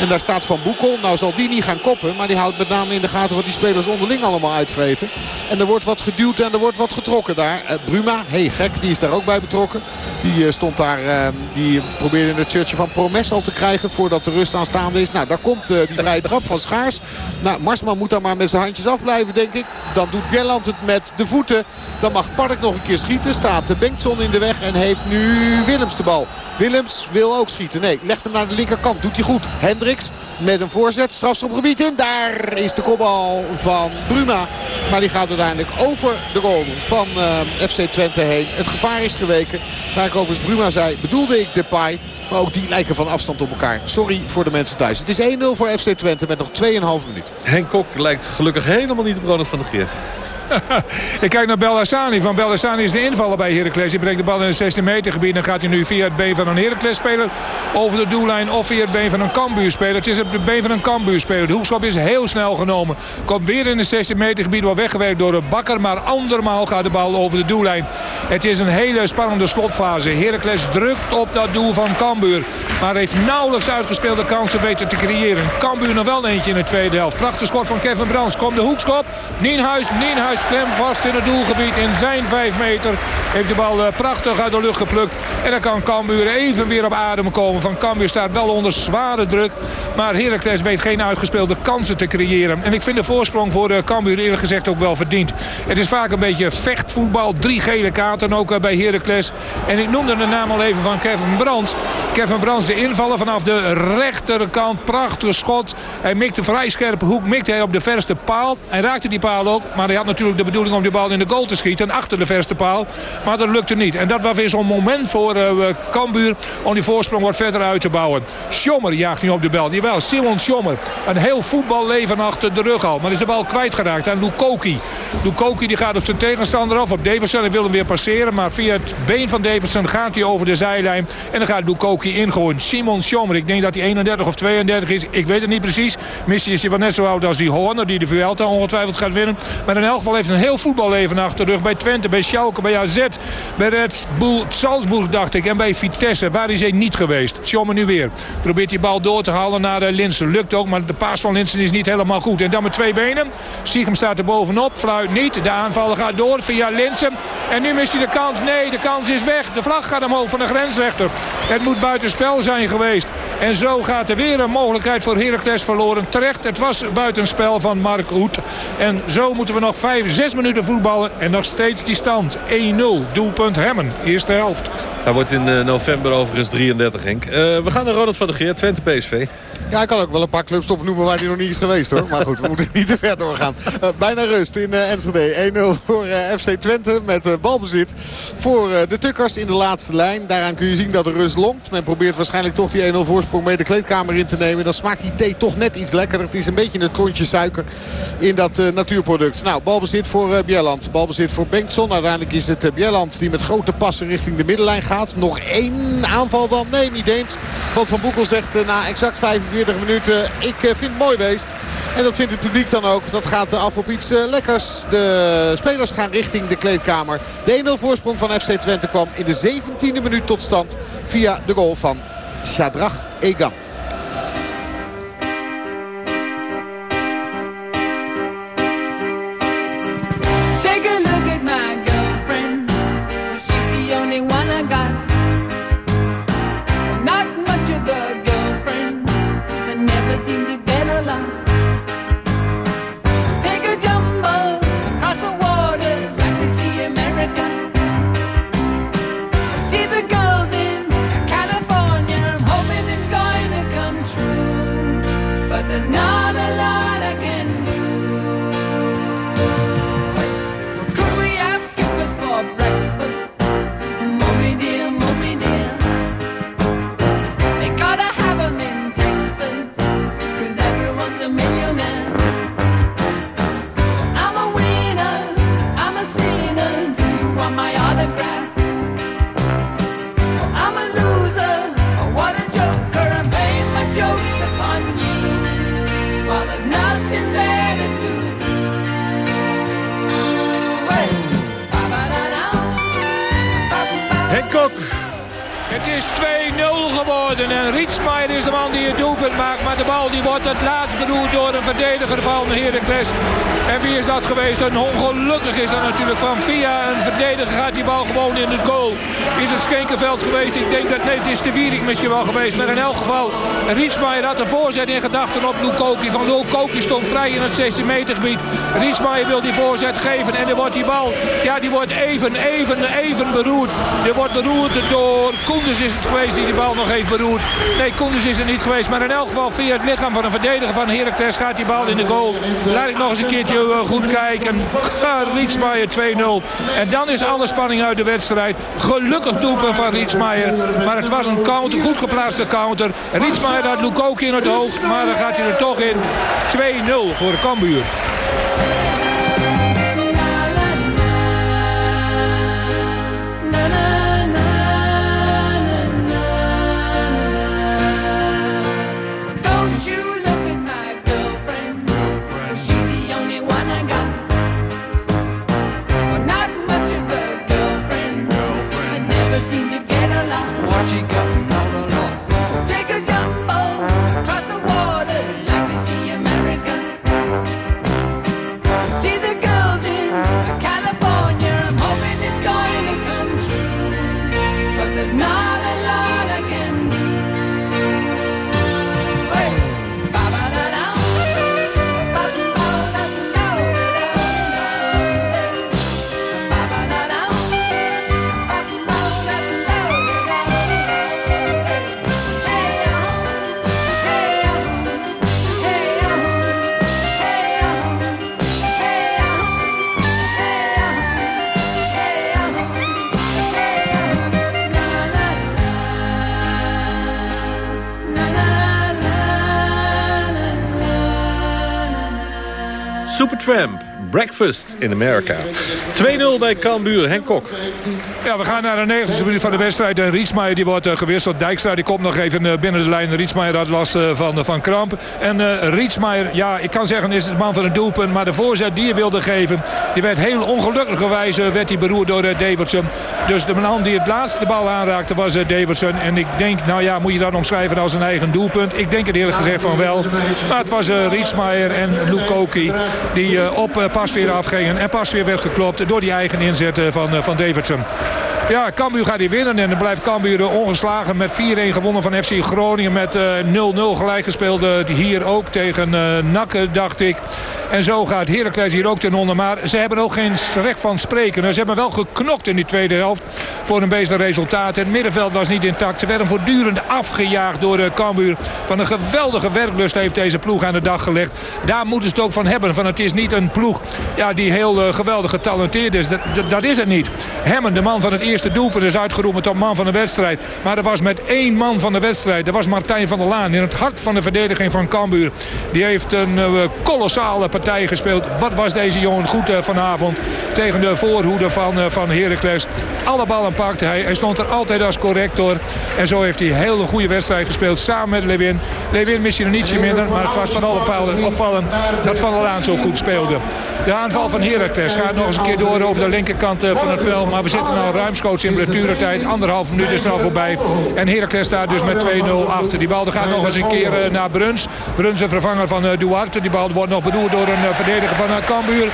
En daar staat Van Boekel. Nou zal die niet gaan koppen. Maar die houdt met name in de gaten wat die spelers onderling allemaal uitvreten. En er wordt wat geduwd en er wordt wat getrokken daar. Uh, Bruma, hey gek, die is daar ook bij betrokken. Die uh, stond daar, uh, die probeerde het shirtje van Promes al te krijgen voordat de rust aanstaande is. Nou, daar komt die vrije trap van Schaars. Nou, Marsman moet daar maar met zijn handjes afblijven, denk ik. Dan doet Bjelland het met de voeten. Dan mag Park nog een keer schieten. Staat Bengtson in de weg en heeft nu Willems de bal. Willems wil ook schieten. Nee, legt hem naar de linkerkant. Doet hij goed. Met een voorzet. Strafschopgebied in. Daar is de kopbal van Bruma. Maar die gaat uiteindelijk over de goal van uh, FC Twente heen. Het gevaar is geweken. Waar ik overigens Bruma zei, bedoelde ik Depay. Maar ook die lijken van afstand op elkaar. Sorry voor de mensen thuis. Het is 1-0 voor FC Twente met nog 2,5 minuut. Henk Kok lijkt gelukkig helemaal niet op Ronald van der Geer. ik kijk naar Bellassani. Van Bellassani is de invaller bij Heracles. Die brengt de bal in het 16 meter gebied. Dan gaat hij nu via het been van een Heracles speler over de doellijn. Of via het been van een Cambuur speler. Het is het been van een Cambuur speler. De hoekschop is heel snel genomen. Komt weer in het 16 meter gebied. Wordt weggewerkt door de bakker. Maar andermaal gaat de bal over de doellijn. Het is een hele spannende slotfase. Heracles drukt op dat doel van Cambuur. Maar heeft nauwelijks uitgespeelde kansen weten te creëren. Cambuur nog wel eentje in de tweede helft. Prachtig schot van Kevin Brands. Komt de hoekschop. Nienhuis, Nienhuis klem vast in het doelgebied in zijn 5 meter. Heeft de bal eh, prachtig uit de lucht geplukt. En dan kan Cambuur even weer op adem komen. Van Cambuur staat wel onder zware druk. Maar Heracles weet geen uitgespeelde kansen te creëren. En ik vind de voorsprong voor de Cambuur eerlijk gezegd ook wel verdiend. Het is vaak een beetje vechtvoetbal. Drie gele kaarten ook eh, bij Heracles. En ik noemde de naam al even van Kevin Brands. Kevin Brands de invallen vanaf de rechterkant. Prachtig schot. Hij mikte vrij scherpe hoek. Mikte hij op de verste paal. Hij raakte die paal ook. Maar hij had natuurlijk de bedoeling om die bal in de goal te schieten. Achter de verste paal. Maar dat lukte niet. En dat was weer zo'n moment voor uh, Cambuur. Om die voorsprong wat verder uit te bouwen. Schommer jaagt nu op de bel. Jawel, Simon Schommer. Een heel voetballeven achter de rug al. Maar is de bal kwijtgeraakt aan Lukoki. Lukoki die gaat op zijn tegenstander af. Op Davidson. Hij wil hem weer passeren. Maar via het been van Davidson gaat hij over de zijlijn. En dan gaat Lukoki ingooien. Simon Schommer. Ik denk dat hij 31 of 32 is. Ik weet het niet precies. Misschien is hij wel net zo oud als die Horner. Die de Vuelta ongetwijfeld gaat winnen. Maar in elk geval heeft een heel voetballeven achter de rug. Bij Twente, bij Schalke, bij AZ. Bij Red Bull Salzburg dacht ik. En bij Vitesse. Waar is hij niet geweest. Schommer nu weer. Probeert die bal door te halen naar eh, Linsen. Lukt ook. Maar de paas van Linsen is niet helemaal goed. En dan met twee benen. Siegem staat er bovenop. Fluit niet. De aanvaller gaat door via Linsen. En nu mist hij de kans. Nee, de kans is weg. De vlag gaat omhoog van de grensrechter. Het moet buitenspel zijn geweest. En zo gaat er weer een mogelijkheid voor Heracles verloren. Terecht, het was buitenspel van Mark Hoed. En zo moeten we nog 5, 6 minuten voetballen. En nog steeds die stand. 1-0. Doelpunt Hemmen. Eerste helft. Hij wordt in uh, november overigens 33, Henk. Uh, we gaan naar Ronald van der Geer, Twente PSV. Ja, ik kan ook wel een paar clubs opnoemen waar hij nog niet is geweest hoor. Maar goed, we moeten niet te ver doorgaan. Uh, bijna rust in uh, Enschede. 1-0 voor uh, FC Twente met balbezit voor de Tukkers in de laatste lijn. Daaraan kun je zien dat de rust longt. Men probeert waarschijnlijk toch die 1-0 voorsprong mee de kleedkamer in te nemen. Dan smaakt die thee toch net iets lekkerder. Het is een beetje het klontje suiker in dat natuurproduct. Nou, balbezit voor Bjelland. Balbezit voor Bengtson. Uiteindelijk is het Bjelland die met grote passen richting de middenlijn gaat. Nog één aanval dan? Nee, niet eens. Want Van Boekel zegt na exact 45 40 minuten. Ik vind het mooi geweest. En dat vindt het publiek dan ook. Dat gaat af op iets lekkers. De spelers gaan richting de kleedkamer. De 1-0 voorsprong van FC Twente kwam in de 17e minuut tot stand. Via de goal van Shadrach Egan. is 2-0 geworden. En Rietsmaier is de man die het doet geweest. En ongelukkig is dat natuurlijk van via een verdediger gaat die bal gewoon in het goal. Is het Skenkenveld geweest? Ik denk dat nee, het is de Wierik misschien wel geweest. Maar in elk geval, Rietsmaier had een voorzet in gedachten op Lukoki. Van Lukoki stond vrij in het 16 meter gebied. Rietsmaier wil die voorzet geven. En dan wordt die bal, ja die wordt even, even, even beroerd. Die wordt beroerd door Koenders is het geweest die die bal nog heeft beroerd. Nee, Koenders is er niet geweest. Maar elk geval via het lichaam van een verdediger van Heracles gaat die bal in de goal. Laat ik nog eens een keertje eh, goed kijken. Rietsmaier 2-0. En dan is alle spanning uit de wedstrijd. Gelukkig doelpunt van Rietsmaier. Maar het was een counter, goed geplaatste counter. Rietsmaier had Lukoki in het hoofd. Maar dan gaat hij er toch in. 2-0 voor Cambuur. Supertramp. Breakfast in America. 2-0 bij Cambuur. Henk Kok. Ja, we gaan naar de 90 minuut van de wedstrijd. En Rietsmaier die wordt uh, gewisseld. Dijkstra die komt nog even uh, binnen de lijn. Rietsmaier had last uh, van, van kramp. En uh, Rietsmaier, ja, ik kan zeggen is het man van het doelpunt. Maar de voorzet die hij wilde geven, die werd heel ongelukkigerwijs werd hij beroerd door Davidson. Dus de man die het laatste de bal aanraakte was Davidson. En ik denk, nou ja, moet je dat omschrijven als een eigen doelpunt? Ik denk het eerlijk gezegd van wel. Maar het was Rietsmaier en Lukoki die op pas weer afgingen. En pas weer werd geklopt door die eigen inzet van, van Davidson. Ja, Cambuur gaat hier winnen. En dan blijft Cambuur ongeslagen met 4-1 gewonnen van FC Groningen. Met 0-0 uh, gelijk gespeeld uh, hier ook tegen Nakken, dacht ik. En zo gaat Heracles hier ook ten onder. Maar ze hebben ook geen recht van spreken. Ze hebben wel geknokt in die tweede helft voor een beter resultaat. Het middenveld was niet intact. Ze werden voortdurend afgejaagd door de Cambuur. Van een geweldige werklust heeft deze ploeg aan de dag gelegd. Daar moeten ze het ook van hebben. Van het is niet een ploeg ja, die heel geweldig getalenteerd is. Dat, dat, dat, is het niet. Hemmen, de man van het eerste doelpunt, is uitgeroepen tot man van de wedstrijd. Maar er was met één man van de wedstrijd. Dat was Martijn van der Laan. In het hart van de verdediging van Cambuur. Die heeft een uh, kolossale partij gespeeld. Wat was deze jongen goed uh, vanavond tegen de voorhoede van, uh, van Heracles. Alle ballen pakte hij. Hij stond er altijd als corrector. En zo heeft hij een hele goede wedstrijd gespeeld samen met Lewin. Lewin misschien een ietsje minder, maar het was van alle pijlen opvallend dat Van der Laan zo goed speelde. De aanval van Heracles gaat nog eens een keer door over de linkerkant van het veld. Maar we zitten al ruimschoots in blessuretijd. Anderhalf minuut is er al voorbij. En Heracles staat dus met 2-0 achter. Die bal gaat nog eens een keer naar Bruns. Bruns, de vervanger van Duarte. Die bal wordt nog bedoeld door een verdediger van Cambuur.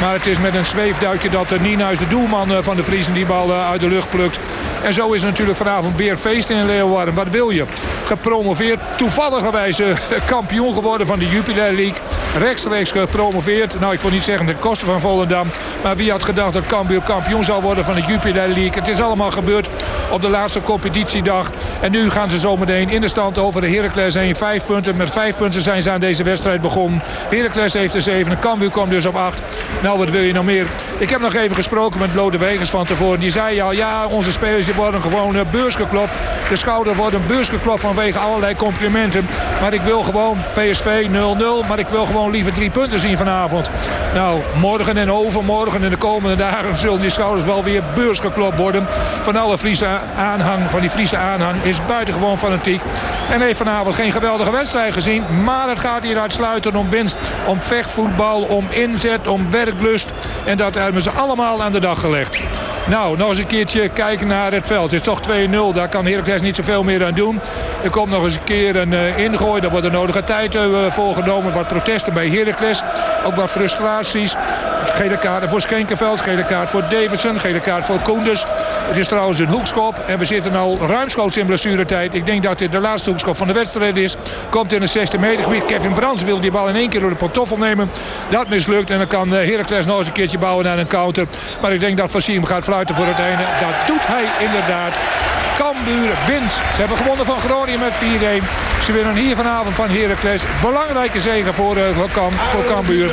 Maar het is met een zweefduikje dat Nienhuis, de doelman van de Friesen, die bal uit de lucht plukt. En zo is natuurlijk vanavond weer feest in Leeuwarden. Wat wil je? Gepromoveerd. Toevalligerwijs kampioen geworden van de Jupiler League. Rechtstreeks gepromoveerd. Nou, ik wil niet zeggen de kosten van Volendam. Maar wie had gedacht dat Cambuur kampioen zou worden van de Jupiler League. Het is allemaal gebeurd op de laatste competitiedag. En nu gaan ze zometeen in de stand over de Heracles heen. Vijf punten. Met vijf punten zijn ze aan deze wedstrijd begonnen. Heracles heeft er zeven. Cambuur komt dus op acht. Nou, wat wil je nog meer? Ik heb nog even gesproken met Lode Wegers van tevoren. Die zei al, ja, onze spelers worden gewoon beursgeklopt. De schouder wordt een beursgeklopt vanwege allerlei complimenten. Maar ik wil gewoon PSV 0-0. Maar ik wil gewoon liever drie punten zien vanavond. Nou, morgen en overmorgen en de komende dagen zullen die schouders wel weer beursgeklopt worden. Van alle Friese aanhang, van die Friese aanhang is buitengewoon fanatiek. En heeft vanavond geen geweldige wedstrijd gezien. Maar het gaat hier uitsluitend om winst, om vechtvoetbal, om inzet, om werklust. En dat hebben ze allemaal aan de dag gelegd. Nou, nog eens een keertje kijken naar het veld. Het is toch 2-0, daar kan Heracles niet zoveel meer aan doen. Er komt nog eens een keer een uh, ingooi, daar wordt de nodige tijd uh, voorgenomen. Wat bij Heracles, ook wat frustraties. Gele kaart voor Skenkenveld, gele kaart voor Davidson, gele kaart voor Koenders. Het is trouwens een hoekschop en we zitten al ruimschoots in blessuretijd. Ik denk dat dit de laatste hoekschop van de wedstrijd is. Komt in het 16 meter gebied. Kevin Brands wil die bal in één keer door de pantoffel nemen. Dat mislukt en dan kan Heracles nog eens een keertje bouwen naar een counter. Maar ik denk dat Fassim gaat fluiten voor het einde. Dat doet hij inderdaad. Cambuur wint. Ze hebben gewonnen van Groningen met 4-1. Ze winnen hier vanavond van Heracles. Belangrijke zegen voor, uh, voor, Cam, voor Cambuur.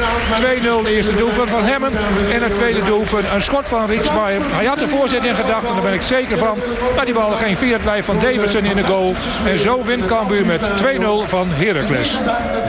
2-0 eerste doelpunt van Hemmen. En het tweede doelpunt een schot van Riksmaier. Hij had de voorzet in gedachten, daar ben ik zeker van. Maar die bal ging via het van Davidson in de goal. En zo wint Cambuur met 2-0 van Heracles.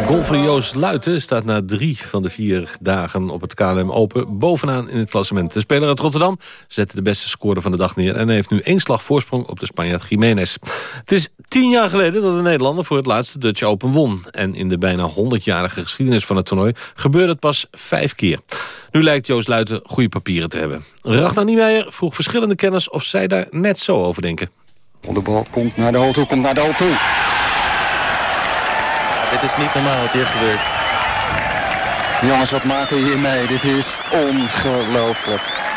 Golfer Joost Luiten staat na drie van de vier dagen op het KLM Open bovenaan in het klassement. De speler uit Rotterdam zette de beste score van de dag neer... en heeft nu één slag voorsprong op de Spanjaard Jiménez. Het is tien jaar geleden dat de Nederlander voor het laatste Dutch Open won. En in de bijna 100-jarige geschiedenis van het toernooi gebeurde het pas vijf keer. Nu lijkt Joost Luiten goede papieren te hebben. Ragnar Niemeyer vroeg verschillende kenners of zij daar net zo over denken. De bal komt naar de hol toe, komt naar de hol toe. Dit is niet normaal wat hier gebeurt. Jongens, wat maken we hier mee? Dit is ongelooflijk.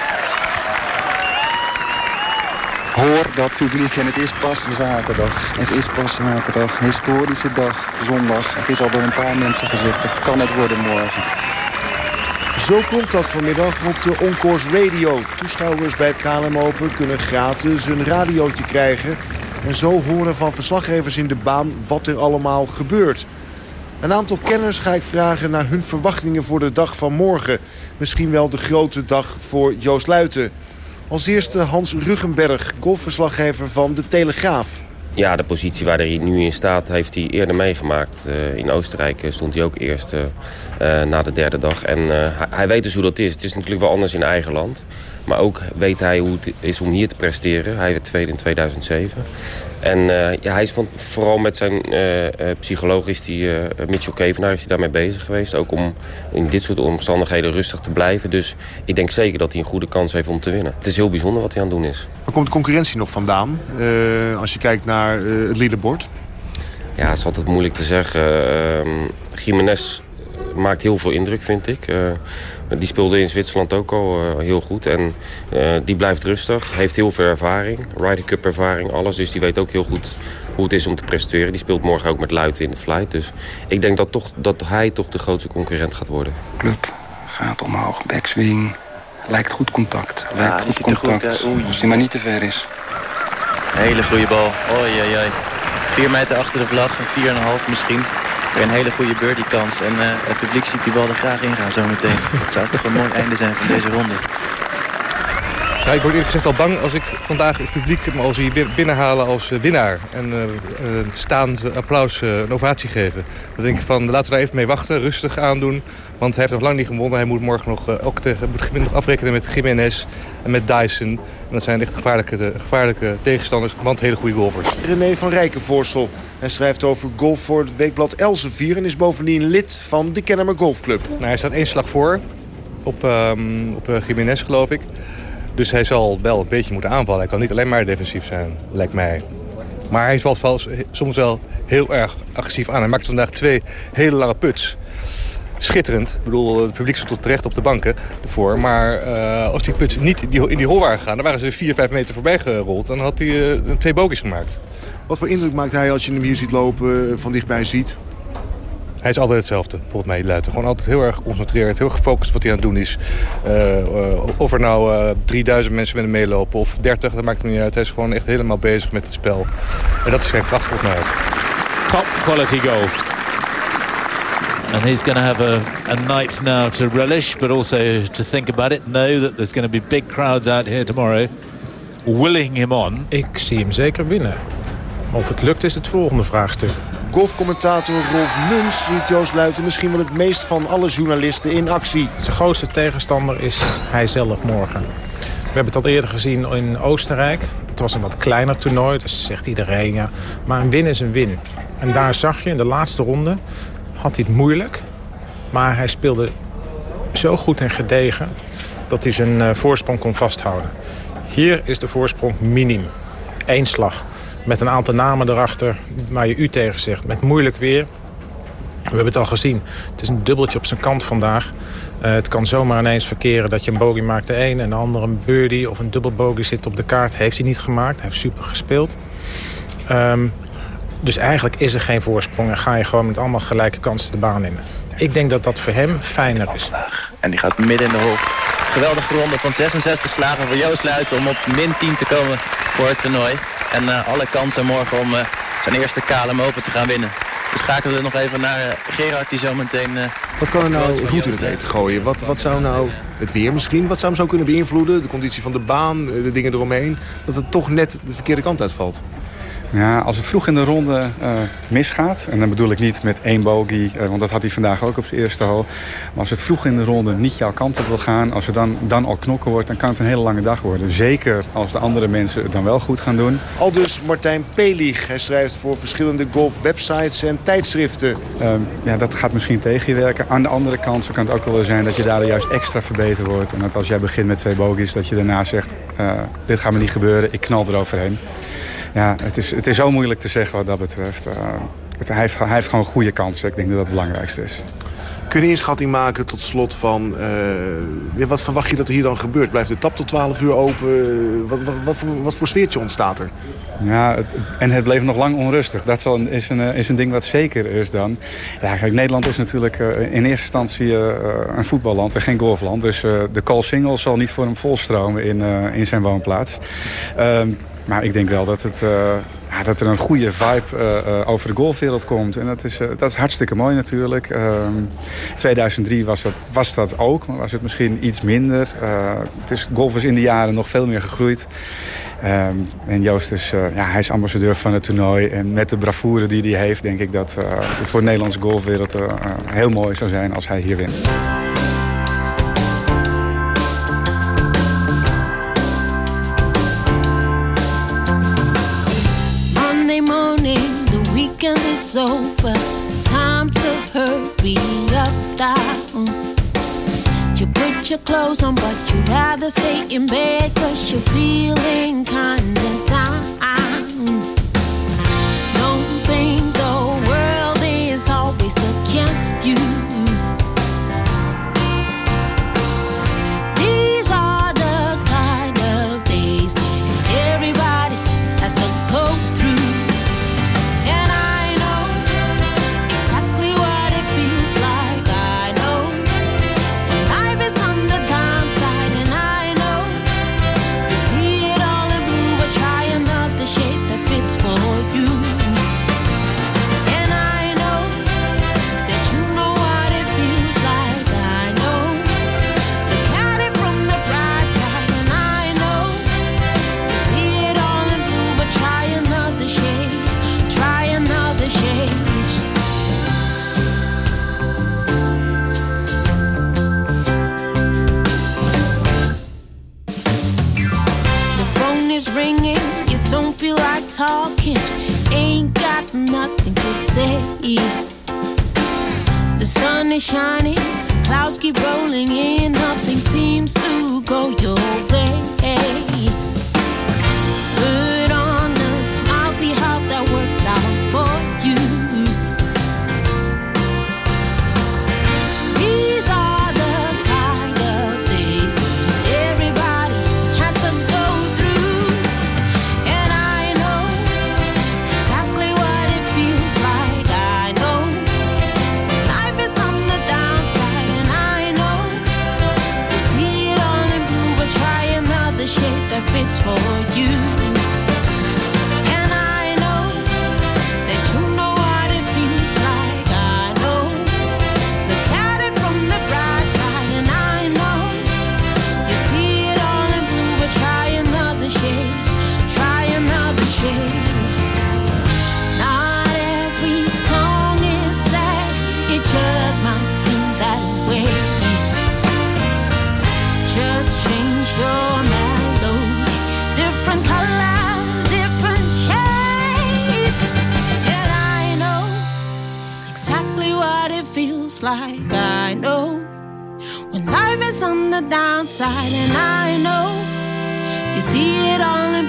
Hoor dat publiek en het is pas zaterdag. Het is pas zaterdag. Historische dag, zondag. Het is al door een paar mensen gezegd. Het kan het worden morgen. Zo klonk dat vanmiddag op de Oncourse Radio. Toeschouwers bij het KLM Open kunnen gratis een radiootje krijgen... en zo horen van verslaggevers in de baan wat er allemaal gebeurt. Een aantal kenners ga ik vragen naar hun verwachtingen voor de dag van morgen. Misschien wel de grote dag voor Joost Luiten. Als eerste Hans Ruggenberg, golfverslaggever van De Telegraaf. ja, de positie waar hij nu in staat, heeft hij eerder meegemaakt. Uh, in Oostenrijk stond hij ook eerst uh, na de derde dag. En hij, weet dus hoe dat is. Het is natuurlijk wel anders in eigen land. Maar ook weet hij hoe het is om hier te presteren. Hij werd tweede in 2007. En uh, ja, hij is van, vooral met zijn uh, psycholoog, is die, Mitchell Kevenaar, is hij daarmee bezig geweest. Ook om in dit soort omstandigheden rustig te blijven. Dus ik denk zeker dat hij een goede kans heeft om te winnen. Het is heel bijzonder wat hij aan het doen is. Waar komt de concurrentie nog vandaan? als je kijkt naar het leaderboard? Ja, het is altijd moeilijk te zeggen. Uh, Jiménez maakt heel veel indruk, vind ik. Die speelde in Zwitserland ook al uh, heel goed. En uh, die blijft rustig, heeft heel veel ervaring. Ryder Cup ervaring, alles. Dus die weet ook heel goed hoe het is om te presteren. Die speelt morgen ook met Luiten in de flight. Dus ik denk dat, toch, dat hij toch de grootste concurrent gaat worden. Club gaat omhoog, backswing. Lijkt goed contact. Lijkt ja, goed contact. Goed, als hij maar niet te ver is. Hele goede bal. Oei, oei, oei. Vier meter achter de vlag, een vier en een half misschien. Een hele goede birdie kans. En uh, het publiek ziet die bal er graag in gaan zometeen. Dat zou toch een mooi einde zijn van deze ronde. Ja, ik word eerlijk gezegd al bang als ik vandaag het publiek me al zie binnenhalen als uh, winnaar. En uh, staand applaus, een ovatie geven. Dan denk ik van, laten we daar even mee wachten, rustig aandoen. Want hij heeft nog lang niet gewonnen. Hij moet morgen nog, ook tegen, moet nog afrekenen met Jiménez en met Dyson. En dat zijn echt gevaarlijke, gevaarlijke tegenstanders, want hele goede golfers. René van Rijkenvoorsel. Hij schrijft over golf voor het weekblad Elsevier... en is bovendien lid van de Kennemer Golfclub. Nou, hij staat één slag voor op, um, op Jiménez, geloof ik. Dus hij zal wel een beetje moeten aanvallen. Hij kan niet alleen maar defensief zijn, lijkt mij. Maar hij valt wel, soms wel heel erg agressief aan. Hij maakt vandaag twee hele lange puts. Schitterend. Ik bedoel, het publiek stond terecht op de banken ervoor. Maar uh, als die puts niet in die, in die hol waren gegaan... dan waren ze vier, vijf meter voorbij gerold. Dan had hij uh, twee bogies gemaakt. Wat voor indruk maakt hij als je hem hier ziet lopen, eh, van dichtbij ziet? Hij is altijd hetzelfde, volgens mij, Luiten. Gewoon altijd heel erg geconcentreerd, heel gefocust wat hij aan het doen is. Uh, uh, of er nou uh, 3000 mensen met hem meelopen of 30, dat maakt me niet uit. Hij is gewoon echt helemaal bezig met het spel. En dat is zijn kracht, volgens mij Top quality golf. And he's going to have a, a night now to relish, but also to think about it. Know that there's going to be big crowds out here tomorrow willing him on. Ik zie hem zeker winnen. Of het lukt is het volgende vraagstuk. Golfcommentator Rolf Muns ziet Joost Luiten misschien wel het meest van alle journalisten in actie. Zijn grootste tegenstander is hij zelf morgen. We hebben het al eerder gezien in Oostenrijk. Het was een wat kleiner toernooi, dus zegt iedereen. Ja. Maar een win is een win. En daar zag je in de laatste ronde, had hij het moeilijk. Maar hij speelde zo goed en gedegen dat hij zijn uh, voorsprong kon vasthouden. Hier is de voorsprong minim. Eén slag. Met een aantal namen erachter waar je u tegen zegt. Met moeilijk weer. We hebben het al gezien. Het is een dubbeltje op zijn kant vandaag. Uh, het kan zomaar ineens verkeren dat je een bogey maakt de een... en de andere een birdie of een dubbel bogey zit op de kaart. Heeft hij niet gemaakt. Hij heeft super gespeeld. Um, dus eigenlijk is er geen voorsprong en ga je gewoon met allemaal gelijke kansen de baan in. Ik denk dat dat voor hem fijner is. En die gaat midden in de hol. Geweldige ronde van 66 slagen voor Joost Luiten om op min 10 te komen voor het toernooi. En uh, alle kansen morgen om uh, zijn eerste KLM Open te gaan winnen. We schakelen er nog even naar uh, Gerard die zo meteen... wat kan er nou goed in het eten gooien? Wat, wat zou nou het weer misschien, wat zou hem zo kunnen beïnvloeden? De conditie van de baan, de dingen eromheen. Dat het toch net de verkeerde kant uitvalt. Ja, als het vroeg in de ronde uh, misgaat... en dan bedoel ik niet met één bogey... Uh, want dat had hij vandaag ook op zijn eerste hole... maar als het vroeg in de ronde niet jouw kant op wil gaan... als het dan, dan al knokken wordt, dan kan het een hele lange dag worden. Zeker als de andere mensen het dan wel goed gaan doen. Al dus Martijn Pelig. Hij schrijft voor verschillende golfwebsites en tijdschriften. Uh, ja, dat gaat misschien tegen je werken. Aan de andere kant zo kan het ook wel zijn dat je daar juist extra verbeterd wordt. En dat als jij begint met twee bogies... dat je daarna zegt, dit gaat me niet gebeuren, ik knal eroverheen ja, het is, het is zo moeilijk te zeggen wat dat betreft. Uh, het, hij, heeft, hij heeft gewoon goede kansen. Ik denk dat dat het belangrijkste is. Kun je inschatting maken tot slot van... Uh, wat verwacht je dat er hier dan gebeurt? Blijft de tap tot 12 uur open? Wat, wat, wat, voor, wat voor sfeertje ontstaat er? Ja, het, en het bleef nog lang onrustig. Dat is een, is een ding wat zeker is dan. Ja, kijk, Nederland is natuurlijk uh, in eerste instantie uh, een voetballand en geen golfland. Dus de call single zal niet voor hem volstromen in, in zijn woonplaats. Ehm, maar ik denk wel dat, het, ja, dat er een goede vibe over de golfwereld komt. En dat is, dat is hartstikke mooi natuurlijk. In 2003 was dat, was dat ook, maar was het misschien iets minder. het is, golf is in de jaren nog veel meer gegroeid. Ehm, en Joost is, ja, hij is ambassadeur van het toernooi. En met de bravoure die hij heeft, denk ik dat het voor de Nederlandse golfwereld heel mooi zou zijn als hij hier wint. Is over. Time to hurry up, down. You put your clothes on, but you'd rather stay in bed cause you're feeling kinda down. Don't think the world is always against you.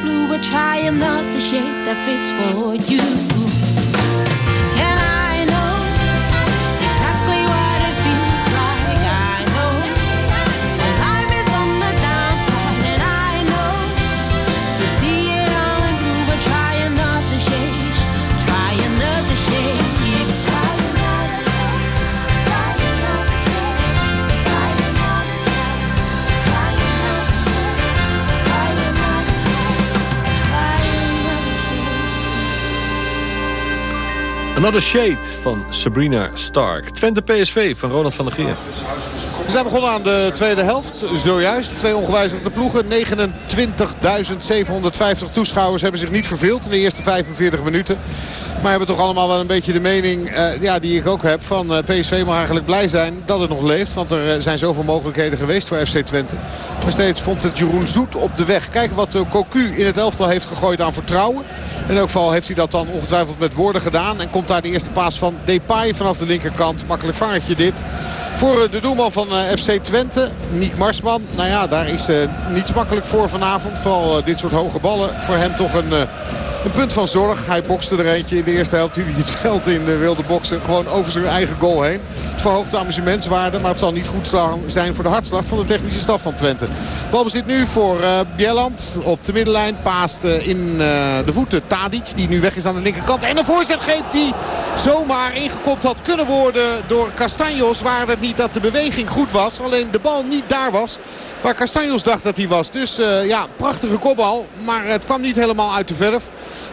It all in blue, but try another shade that fits for you. Another Shade van Sabrina Stark. Twente PSV van Ronald van der Geer. We zijn begonnen aan de tweede helft. Zojuist. Twee ongewijzigde ploegen. 29.750 toeschouwers hebben zich niet verveeld in de eerste 45 minuten. Maar hebben toch allemaal wel een beetje de mening eh, ja, die ik ook heb. Van eh, PSV mag eigenlijk blij zijn dat het nog leeft. Want er eh, zijn zoveel mogelijkheden geweest voor FC Twente. Maar steeds vond het Jeroen Zoet op de weg. Kijk wat Cocu in het elftal heeft gegooid aan vertrouwen. In elk geval heeft hij dat dan ongetwijfeld met woorden gedaan. En komt daar de eerste paas van Depay vanaf de linkerkant. Makkelijk vangertje dit. Voor de doelman van FC Twente, Niek Marsman. Nou ja, daar is niets makkelijk voor vanavond. Vooral dit soort hoge ballen voor hem toch een Een punt van zorg. Hij bokste er eentje in de eerste helft. Die het veld in de wilde boksen. Gewoon over zijn eigen goal heen. Het verhoogt de amusementswaarde. Maar het zal niet goed zijn voor de hartslag van de technische staf van Twente. Balbezit nu voor uh, Bjelland op de middenlijn. Paast uh, in de voeten Tadic. Die nu weg is aan de linkerkant. En een voorzet geeft die zomaar ingekopt had kunnen worden door Castanjos. Waar het niet dat de beweging goed was. Alleen de bal niet daar was waar Castanjos dacht dat hij was. Dus ja, prachtige kopbal. Maar het kwam niet helemaal uit de verf.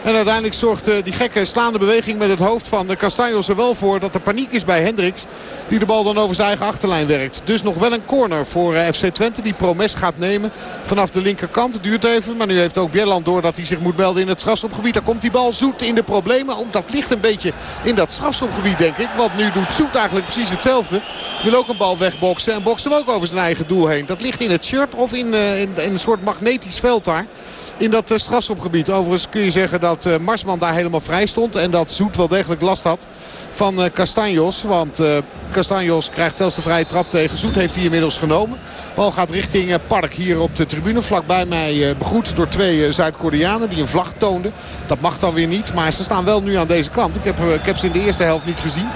En uiteindelijk zorgt uh, die gekke slaande beweging met het hoofd van de Castanjos er wel voor dat er paniek is bij Hendricks. Die de bal dan over zijn eigen achterlijn werkt. Dus nog wel een corner voor uh, FC Twente. Die Promes gaat nemen vanaf de linkerkant. Het duurt even. Maar nu heeft ook Bjelland door dat hij zich moet melden in het strafschopgebied. Daar komt die bal zoet in de problemen. Ook dat ligt een beetje in dat strafschopgebied denk ik. Want nu doet Zoet eigenlijk precies hetzelfde. Wil ook een bal wegboksen. En bokst hem ook over zijn eigen doel heen. Dat ligt in het shirt of in, in, in, een soort magnetisch veld daar. In dat uh, strafschopgebied. Overigens kun je zeggen dat uh, Marsman daar helemaal vrij stond. En dat Zoet wel degelijk last had van uh, Castanjos. Want Castanjos krijgt zelfs de vrije trap tegen. Zoet heeft hij inmiddels genomen. Bal gaat richting Park hier op de tribune. Vlakbij mij begroet door twee Zuid-Koreanen die een vlag toonden. Dat mag dan weer niet. Maar ze staan wel nu aan deze kant. Ik heb, ik heb ze in de eerste helft niet gezien.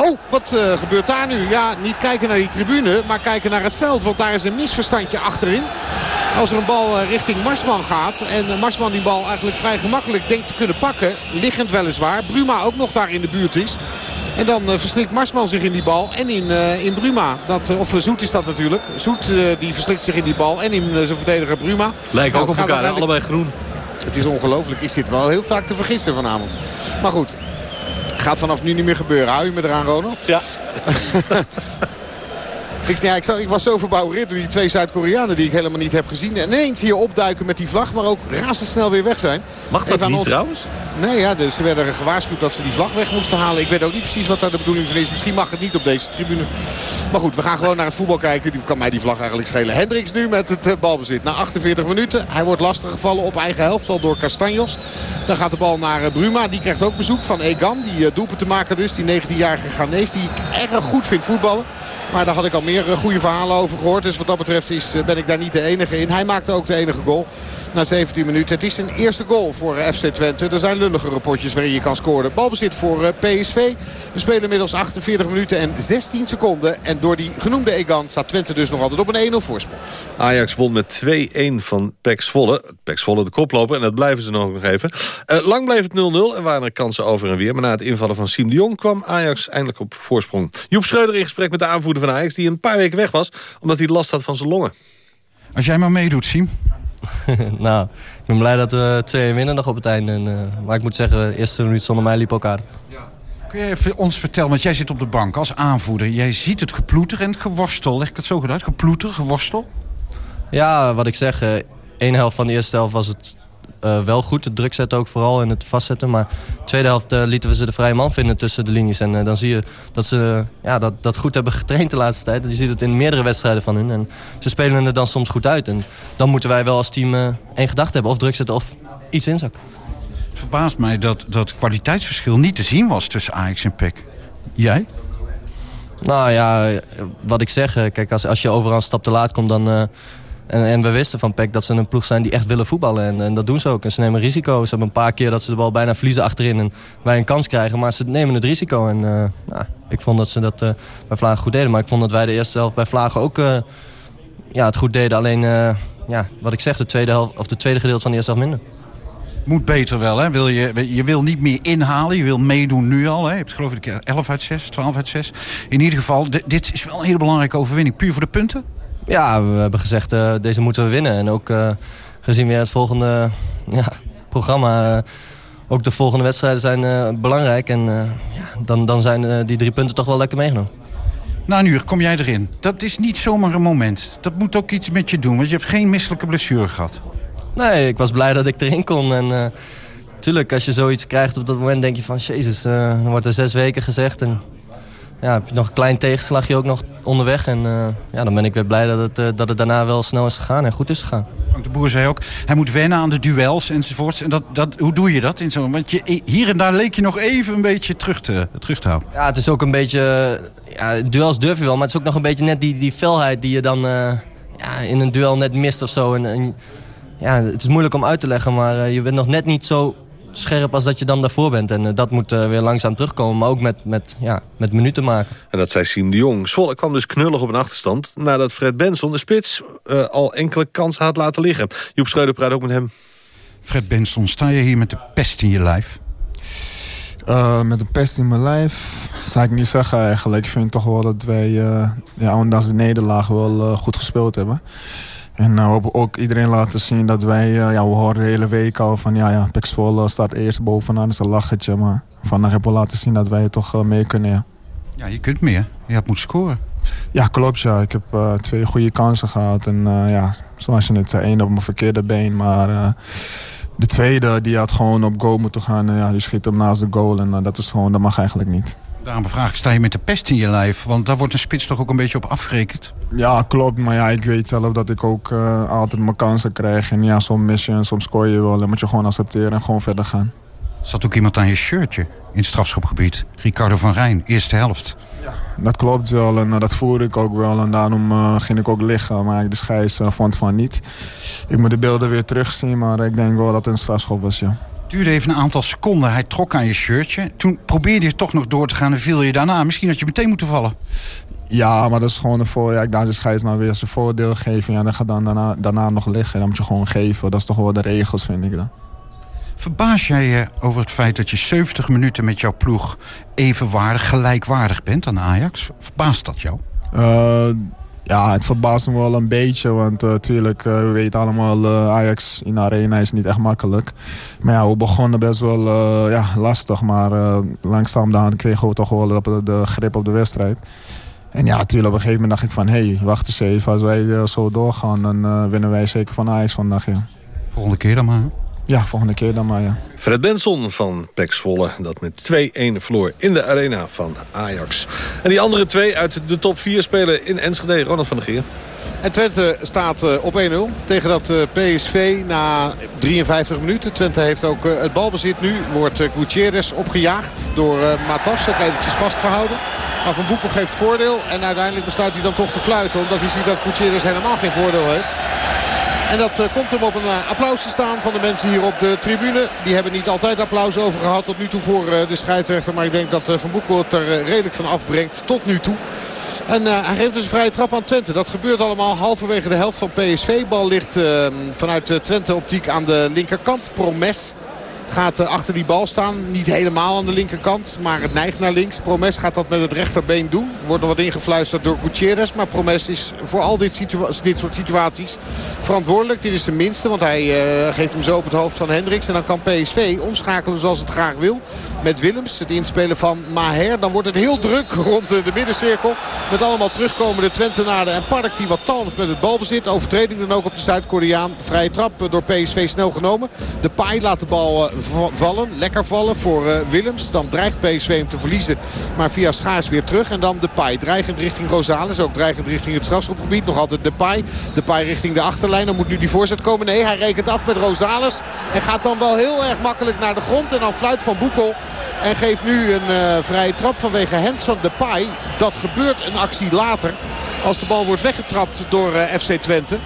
Oh, wat uh, gebeurt daar nu? Ja, niet kijken naar die tribune, maar kijken naar het veld. Want daar is een misverstandje achterin. Als er een bal uh, richting Marsman gaat. En Marsman die bal eigenlijk vrij gemakkelijk denkt te kunnen pakken. Liggend weliswaar. Bruma ook nog daar in de buurt is. En dan verslikt Marsman zich in die bal. En in, in Bruma. Dat, of Zoet is dat natuurlijk. Zoet die verslikt zich in die bal. En in zijn verdediger Bruma. Lijken nou, ook op elkaar, allebei groen. Het is ongelooflijk. Is dit wel heel vaak te vergissen vanavond. Maar goed, Gaat vanaf nu niet meer gebeuren. Hou je me eraan, Ronald? Ja. ik, ja, ik, ik, was zo verbouwereerd door die twee Zuid-Koreanen die ik helemaal niet heb gezien. En ineens hier opduiken met die vlag, maar ook razendsnel weer weg zijn. Mag dat niet ons... trouwens? Nee, ja, dus ze werden gewaarschuwd dat ze die vlag weg moesten halen. Ik weet ook niet precies wat daar de bedoeling van is. Misschien mag het niet op deze tribune. Maar goed, we gaan gewoon naar het voetbal kijken. Die kan mij die vlag eigenlijk schelen. Hendricks nu met het uh, balbezit. Na 48 minuten. Hij wordt lastig gevallen op eigen helft. Al door Castanjos. Dan gaat de bal naar uh, Bruma. Die krijgt ook bezoek van Egan. Die uh, doelpunt te maken dus. Die 19-jarige Ghanese. Die ik erg goed vind voetballen. Maar daar had ik al meer goede verhalen over gehoord. Dus wat dat betreft is, ben ik daar niet de enige in. Hij maakte ook de enige goal na 17 minuten. Het is een eerste goal voor FC Twente. Er zijn lullige rapportjes waarin je kan scoren. Balbezit voor PSV. We spelen inmiddels 48 minuten en 16 seconden. En door die genoemde Egan staat Twente dus nog altijd op een 1-0 voorsprong. Ajax won met 2-1 van Pek Zwolle. Pek Zwolle de koploper en dat blijven ze nog even. Uh, lang bleef het 0-0 en waren er kansen over en weer. Maar na het invallen van Siem de Jong kwam Ajax eindelijk op voorsprong. Joep Schreuder in gesprek met de aanvoerder van Ajax... die een paar weken weg was omdat hij last had van zijn longen. Als jij maar meedoet, Siem. nou, ik ben blij dat we 2 winnen nog op het einde. En, uh, maar ik moet zeggen, de eerste minuut zonder mij liep elkaar. Ja. Kun je ons vertellen, want jij zit op de bank als aanvoerder. Jij ziet het geploeter en het geworstel. Leg ik het zo goed uit? Geploeter, geworstel? Ja, wat ik zeg. Uh, één helft van de eerste helft was het uh, wel goed. Het druk zetten ook vooral en het vastzetten. Maar de tweede helft uh, lieten we ze de vrije man vinden tussen de linies. En uh, dan zie je dat ze ja, dat, dat goed hebben getraind de laatste tijd. Je ziet het in meerdere wedstrijden van hun. En ze spelen er dan soms goed uit. En dan moeten wij wel als team één gedachte hebben. Of druk zetten of iets inzakken. Het verbaast mij dat dat kwaliteitsverschil niet te zien was tussen Ajax en PEC. Jij? Nou ja, wat ik zeg. Kijk, als, als je overal een stap te laat komt, dan en, en, we wisten van PEC dat ze een ploeg zijn die echt willen voetballen. En, en, dat doen ze ook. En ze nemen risico. Ze hebben een paar keer dat ze de bal bijna verliezen achterin. En wij een kans krijgen. Maar ze nemen het risico. En uh, nou, ik vond dat ze dat uh, bij Vlagen goed deden. Maar ik vond dat wij de eerste helft bij Vlagen ook uh, ja, het goed deden. Alleen, ja, wat ik zeg, de tweede, helft, of de tweede gedeelte van de eerste helft minder. Moet beter wel, hè? Wil je, je wil niet meer inhalen, je wil meedoen nu al. Hè? Je hebt geloof ik 11 uit 6, 12 uit 6. In ieder geval, dit is wel een hele belangrijke overwinning. Puur voor de punten? Ja, we hebben gezegd uh, deze moeten we winnen. En ook uh, gezien weer het volgende ja, programma... Ook de volgende wedstrijden zijn belangrijk. En ja, dan, dan zijn die drie punten toch wel lekker meegenomen. Na een uur kom jij erin. Dat is niet zomaar een moment. Dat moet ook iets met je doen, want je hebt geen misselijke blessure gehad. Nee, ik was blij dat ik erin kon. En natuurlijk, als je zoiets krijgt op dat moment denk je van... Jezus, dan wordt er zes weken gezegd en ja, heb je nog een klein tegenslagje ook nog onderweg. En uh, ja, dan ben ik weer blij dat het, uh, dat het daarna wel snel is gegaan en goed is gegaan. Frank de Boer zei ook, hij moet wennen aan de duels enzovoorts. En dat, dat, hoe doe je dat in zo'n... Want je, hier en daar leek je nog even een beetje terug te, terug te houden. Ja, het is ook een beetje... Ja, duels durf je wel, maar het is ook nog een beetje net die, die felheid die je dan uh, ja, in een duel net mist of zo. En, en, ja, het is moeilijk om uit te leggen, maar je bent nog net niet zo scherp als dat je dan daarvoor bent. En eh, dat moet eh, weer langzaam terugkomen. Maar ook met, met, ja, met minuten maken. En dat zei Siem de Jong. Zwolle kwam dus knullig op een achterstand... nadat Fred Benson, de spits, eh, al enkele kansen had laten liggen. Joep Schreuder praat ook met hem. Fred Benson, sta je hier met de pest in je lijf? Uh, met de pest in mijn lijf zou ik niet zeggen eigenlijk. Ik vind toch wel dat wij, uh, ja, ondanks de nederlaag, wel uh, goed gespeeld hebben. En hebben ook iedereen laten zien dat wij, ja, we horen de hele week al van ja, ja Zwolle staat eerst bovenaan, dat is een lachetje. Maar vandaag hebben we laten zien dat wij toch mee kunnen, ja. Ja, je kunt meer. Je hebt moeten scoren. Ja, klopt ja. Ik heb twee goede kansen gehad. En ja, zoals je net zei, één op mijn verkeerde been, maar... De tweede, die had gewoon op goal moeten gaan. En ja, die schiet hem naast de goal. En uh, dat, is gewoon, dat mag eigenlijk niet. Daarom vraag ik, sta je met de pest in je lijf? Want daar wordt een spits toch ook een beetje op afgerekend? Ja, klopt. Maar ja, ik weet zelf dat ik ook uh, altijd mijn kansen krijg. En ja, soms mis je en soms scoor je wel. Dan moet je gewoon accepteren en gewoon verder gaan. Zat ook iemand aan je shirtje in het strafschopgebied? Ricardo van Rijn, eerste helft. Ja, dat klopt wel en uh, dat voelde ik ook wel. En daarom uh, ging ik ook liggen, maar de scheids vond van niet. Ik moet de beelden weer terugzien, maar ik denk wel dat het een strafschop was, ja. Het duurde even een aantal seconden. Hij trok aan je shirtje. Toen probeerde je toch nog door te gaan en viel je daarna. Misschien had je meteen moeten vallen. Ja, maar dat is gewoon een voor. Ja, ik dacht de scheids nou weer zijn voordeel geven. Ja, dan gaat dan daarna, daarna nog liggen. Dan moet je gewoon geven. Dat is toch wel de regels, vind ik dan. Verbaas jij je over het feit dat je 70 minuten met jouw ploeg evenwaardig, gelijkwaardig bent aan Ajax? Verbaast dat jou? Uh, ja, het verbaast me wel een beetje. Want natuurlijk, uh, uh, we weten allemaal, uh, Ajax in de arena is niet echt makkelijk. Maar ja, we begonnen best wel ja, lastig. Maar langzaam dan kregen we toch wel de, de grip op de wedstrijd. En ja, natuurlijk op een gegeven moment dacht ik van... hé, hey, wacht eens even, als wij zo doorgaan... dan winnen wij zeker van Ajax vandaag, ja. Volgende keer dan maar. Ja, volgende keer dan maar, ja. Fred Benson van Pek Zwolle, dat met 2-1 verloor in de arena van Ajax. En die andere twee uit de top 4 spelen in Enschede, Ronald van der Geer. En Twente staat uh, op 1-0 tegen dat uh, PSV na 53 minuten. Twente heeft ook uh, het balbezit nu. Wordt Gutierrez opgejaagd door Matas. Ook eventjes vastgehouden. Maar Van Boekel geeft voordeel. En uiteindelijk besluit hij dan toch te fluiten. Omdat hij ziet dat Gutierrez helemaal geen voordeel heeft. En dat uh, komt hem op een uh, applaus te staan van de mensen hier op de tribune. Die hebben niet altijd applaus over gehad tot nu toe voor uh, de scheidsrechter. Maar ik denk dat Van Boekel het er redelijk van afbrengt tot nu toe. En hij geeft dus een vrije trap aan Twente. Dat gebeurt allemaal halverwege de helft van PSV. Bal ligt vanuit Twente optiek aan de linkerkant. Promes gaat achter die bal staan. Niet helemaal aan de linkerkant, maar het neigt naar links. Promes gaat dat met het rechterbeen doen. Wordt nog wat ingefluisterd door Gutierrez. Maar Promes is voor al dit, dit, soort situaties verantwoordelijk. Dit is de minste, want hij uh, geeft hem zo op het hoofd van Hendricks. En dan kan PSV omschakelen zoals het graag wil. Met Willems, het inspelen van Maher. Dan wordt het heel druk rond de middencirkel. Met allemaal terugkomende Twentenaren en Park die wat talend met het balbezit. Overtreding dan ook op de Zuid-Koreaan. Vrije trap door PSV snel genomen. De Pai laat de bal vallen. Lekker vallen voor uh, Willems. Dan dreigt PSV hem te verliezen. Maar via Schaars weer terug. En dan de Pai. Dreigend richting Rosales. Ook dreigend richting het strafschopgebied. Nog altijd de Pai. De Pai richting de achterlijn. Dan moet nu die voorzet komen. Nee, hij rekent af met Rosales. En gaat dan wel heel erg makkelijk naar de grond. En dan fluit Van Boekel. En geeft nu een uh, vrije trap vanwege Hens van de Pai. Dat gebeurt een actie later. Als de bal wordt weggetrapt door uh, FC Twente.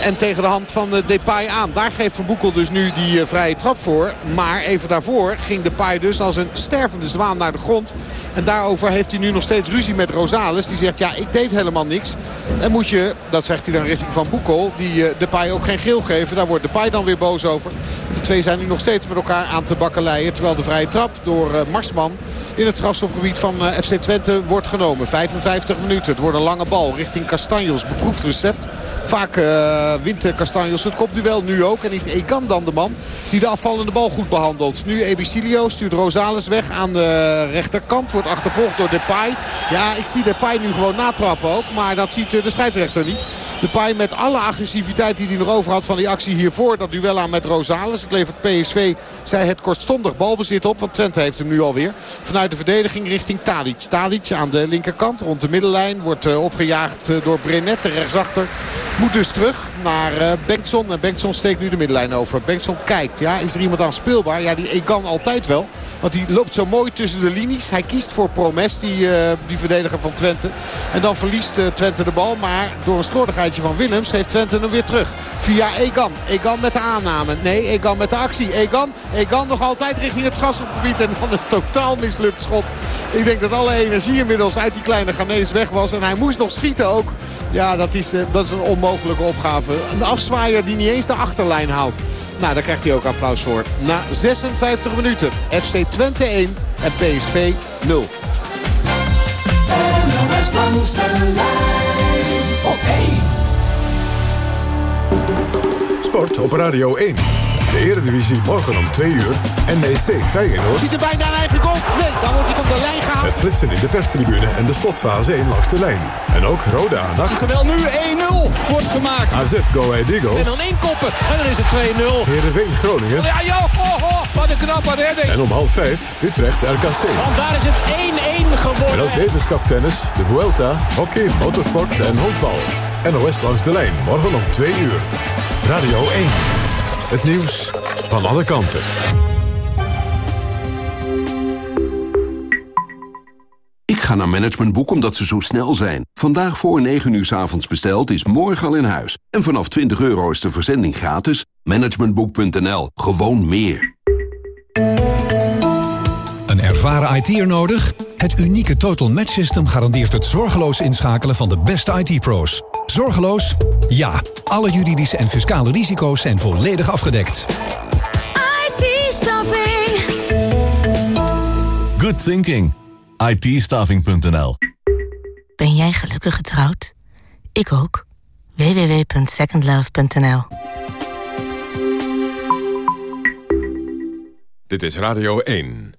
En tegen de hand van Depay aan. Daar geeft Van Boekel dus nu die uh, vrije trap voor. Maar even daarvoor ging Depay dus als een stervende zwaan naar de grond. En daarover heeft hij nu nog steeds ruzie met Rosales. Die zegt ja ik deed helemaal niks. En moet je, dat zegt hij dan richting Van Boekel. Die uh, Depay ook geen geel geven. Daar wordt Depay dan weer boos over. De twee zijn nu nog steeds met elkaar aan te bakkeleien. Terwijl de vrije trap door Marsman in het strafschopgebied van FC Twente wordt genomen. 55 minuten. Het wordt een lange bal richting Castanjos. Beproefd recept. Vaak wint Castanjos het kopduel nu ook. En is Egan dan de man die de afvallende bal goed behandelt. Nu Ebicilio stuurt Rosales weg aan de rechterkant. Wordt achtervolgd door Depay. Ja, ik zie Depay nu gewoon natrappen ook. Maar dat ziet de scheidsrechter niet. Depay met alle agressiviteit die hij nog over had van die actie hiervoor. Dat duel aan met Rosales. Het levert PSV, zij het kortstondig balbezit op. Want Twente heeft hem nu alweer. Vanuit de verdediging richting Tadic. Tadic aan de linkerkant rond de middenlijn. Wordt uh, opgejaagd door Brenet, rechtsachter. Moet dus terug naar uh, Bengtson. En Bengtson steekt nu de middenlijn over. Bengtson kijkt. Ja, is er iemand aan speelbaar? Ja, die Egan altijd wel. Want die loopt zo mooi tussen de linies. Hij kiest voor Promes, die, uh, die verdediger van Twente. En dan verliest uh, Twente de bal. Maar door een slordigheidje van Willems heeft Twente hem weer terug. Via Egan. Egan met de aanname. Nee, Egan met de actie. Egan Egan nog altijd richting het strafschopgebied. En dan een totaal mislukt schot. Ik denk dat alle energie inmiddels uit die kleine Ghanese weg was. En hij moest nog schieten ook. Ja, dat is, eh, dat is een onmogelijke opgave. Een afzwaaier die niet eens de achterlijn haalt. Nou, daar krijgt hij ook applaus voor. Na 56 minuten. FC Twente 1 en PSV 0. NOS langs de lijn op 1. Sport op Radio 1. De Eredivisie morgen om 2 uur. NEC Feyenoord. Ziet er bijna een eigen goal? Nee, dan wordt hij van de lijn gehaald. Met flitsen in de perstribune en de slotfase 1 langs de lijn. En ook rode aandacht. Terwijl nu 1-0 wordt gemaakt. AZ Go Ahead Eagles. En dan inkoppen. En dan is het 2-0. Heerenveen Groningen. Ja, joh, oh, oh, wat een knappe redding. En om half 5 Utrecht RKC. Want daar is het 1-1 En geworden. ook wetenschap tennis, de Vuelta, hockey, motorsport en honkbal. NOS langs de lijn, morgen om 2 uur. Radio 1. Het nieuws van alle kanten. Ik ga naar Managementboek omdat ze zo snel zijn. Vandaag voor 9 uur 's avonds besteld is morgen al in huis. En vanaf 20 euro is de verzending gratis. Managementboek.nl. Gewoon meer. Een ervaren IT'er nodig? Het unieke Total Match System garandeert het zorgeloos inschakelen van de beste IT-pro's. Zorgeloos? Ja. Alle juridische en fiscale risico's zijn volledig afgedekt. IT-staffing. Good thinking. itstaffing.nl Ben jij gelukkig getrouwd? Ik ook. www.secondlove.nl Dit is Radio 1.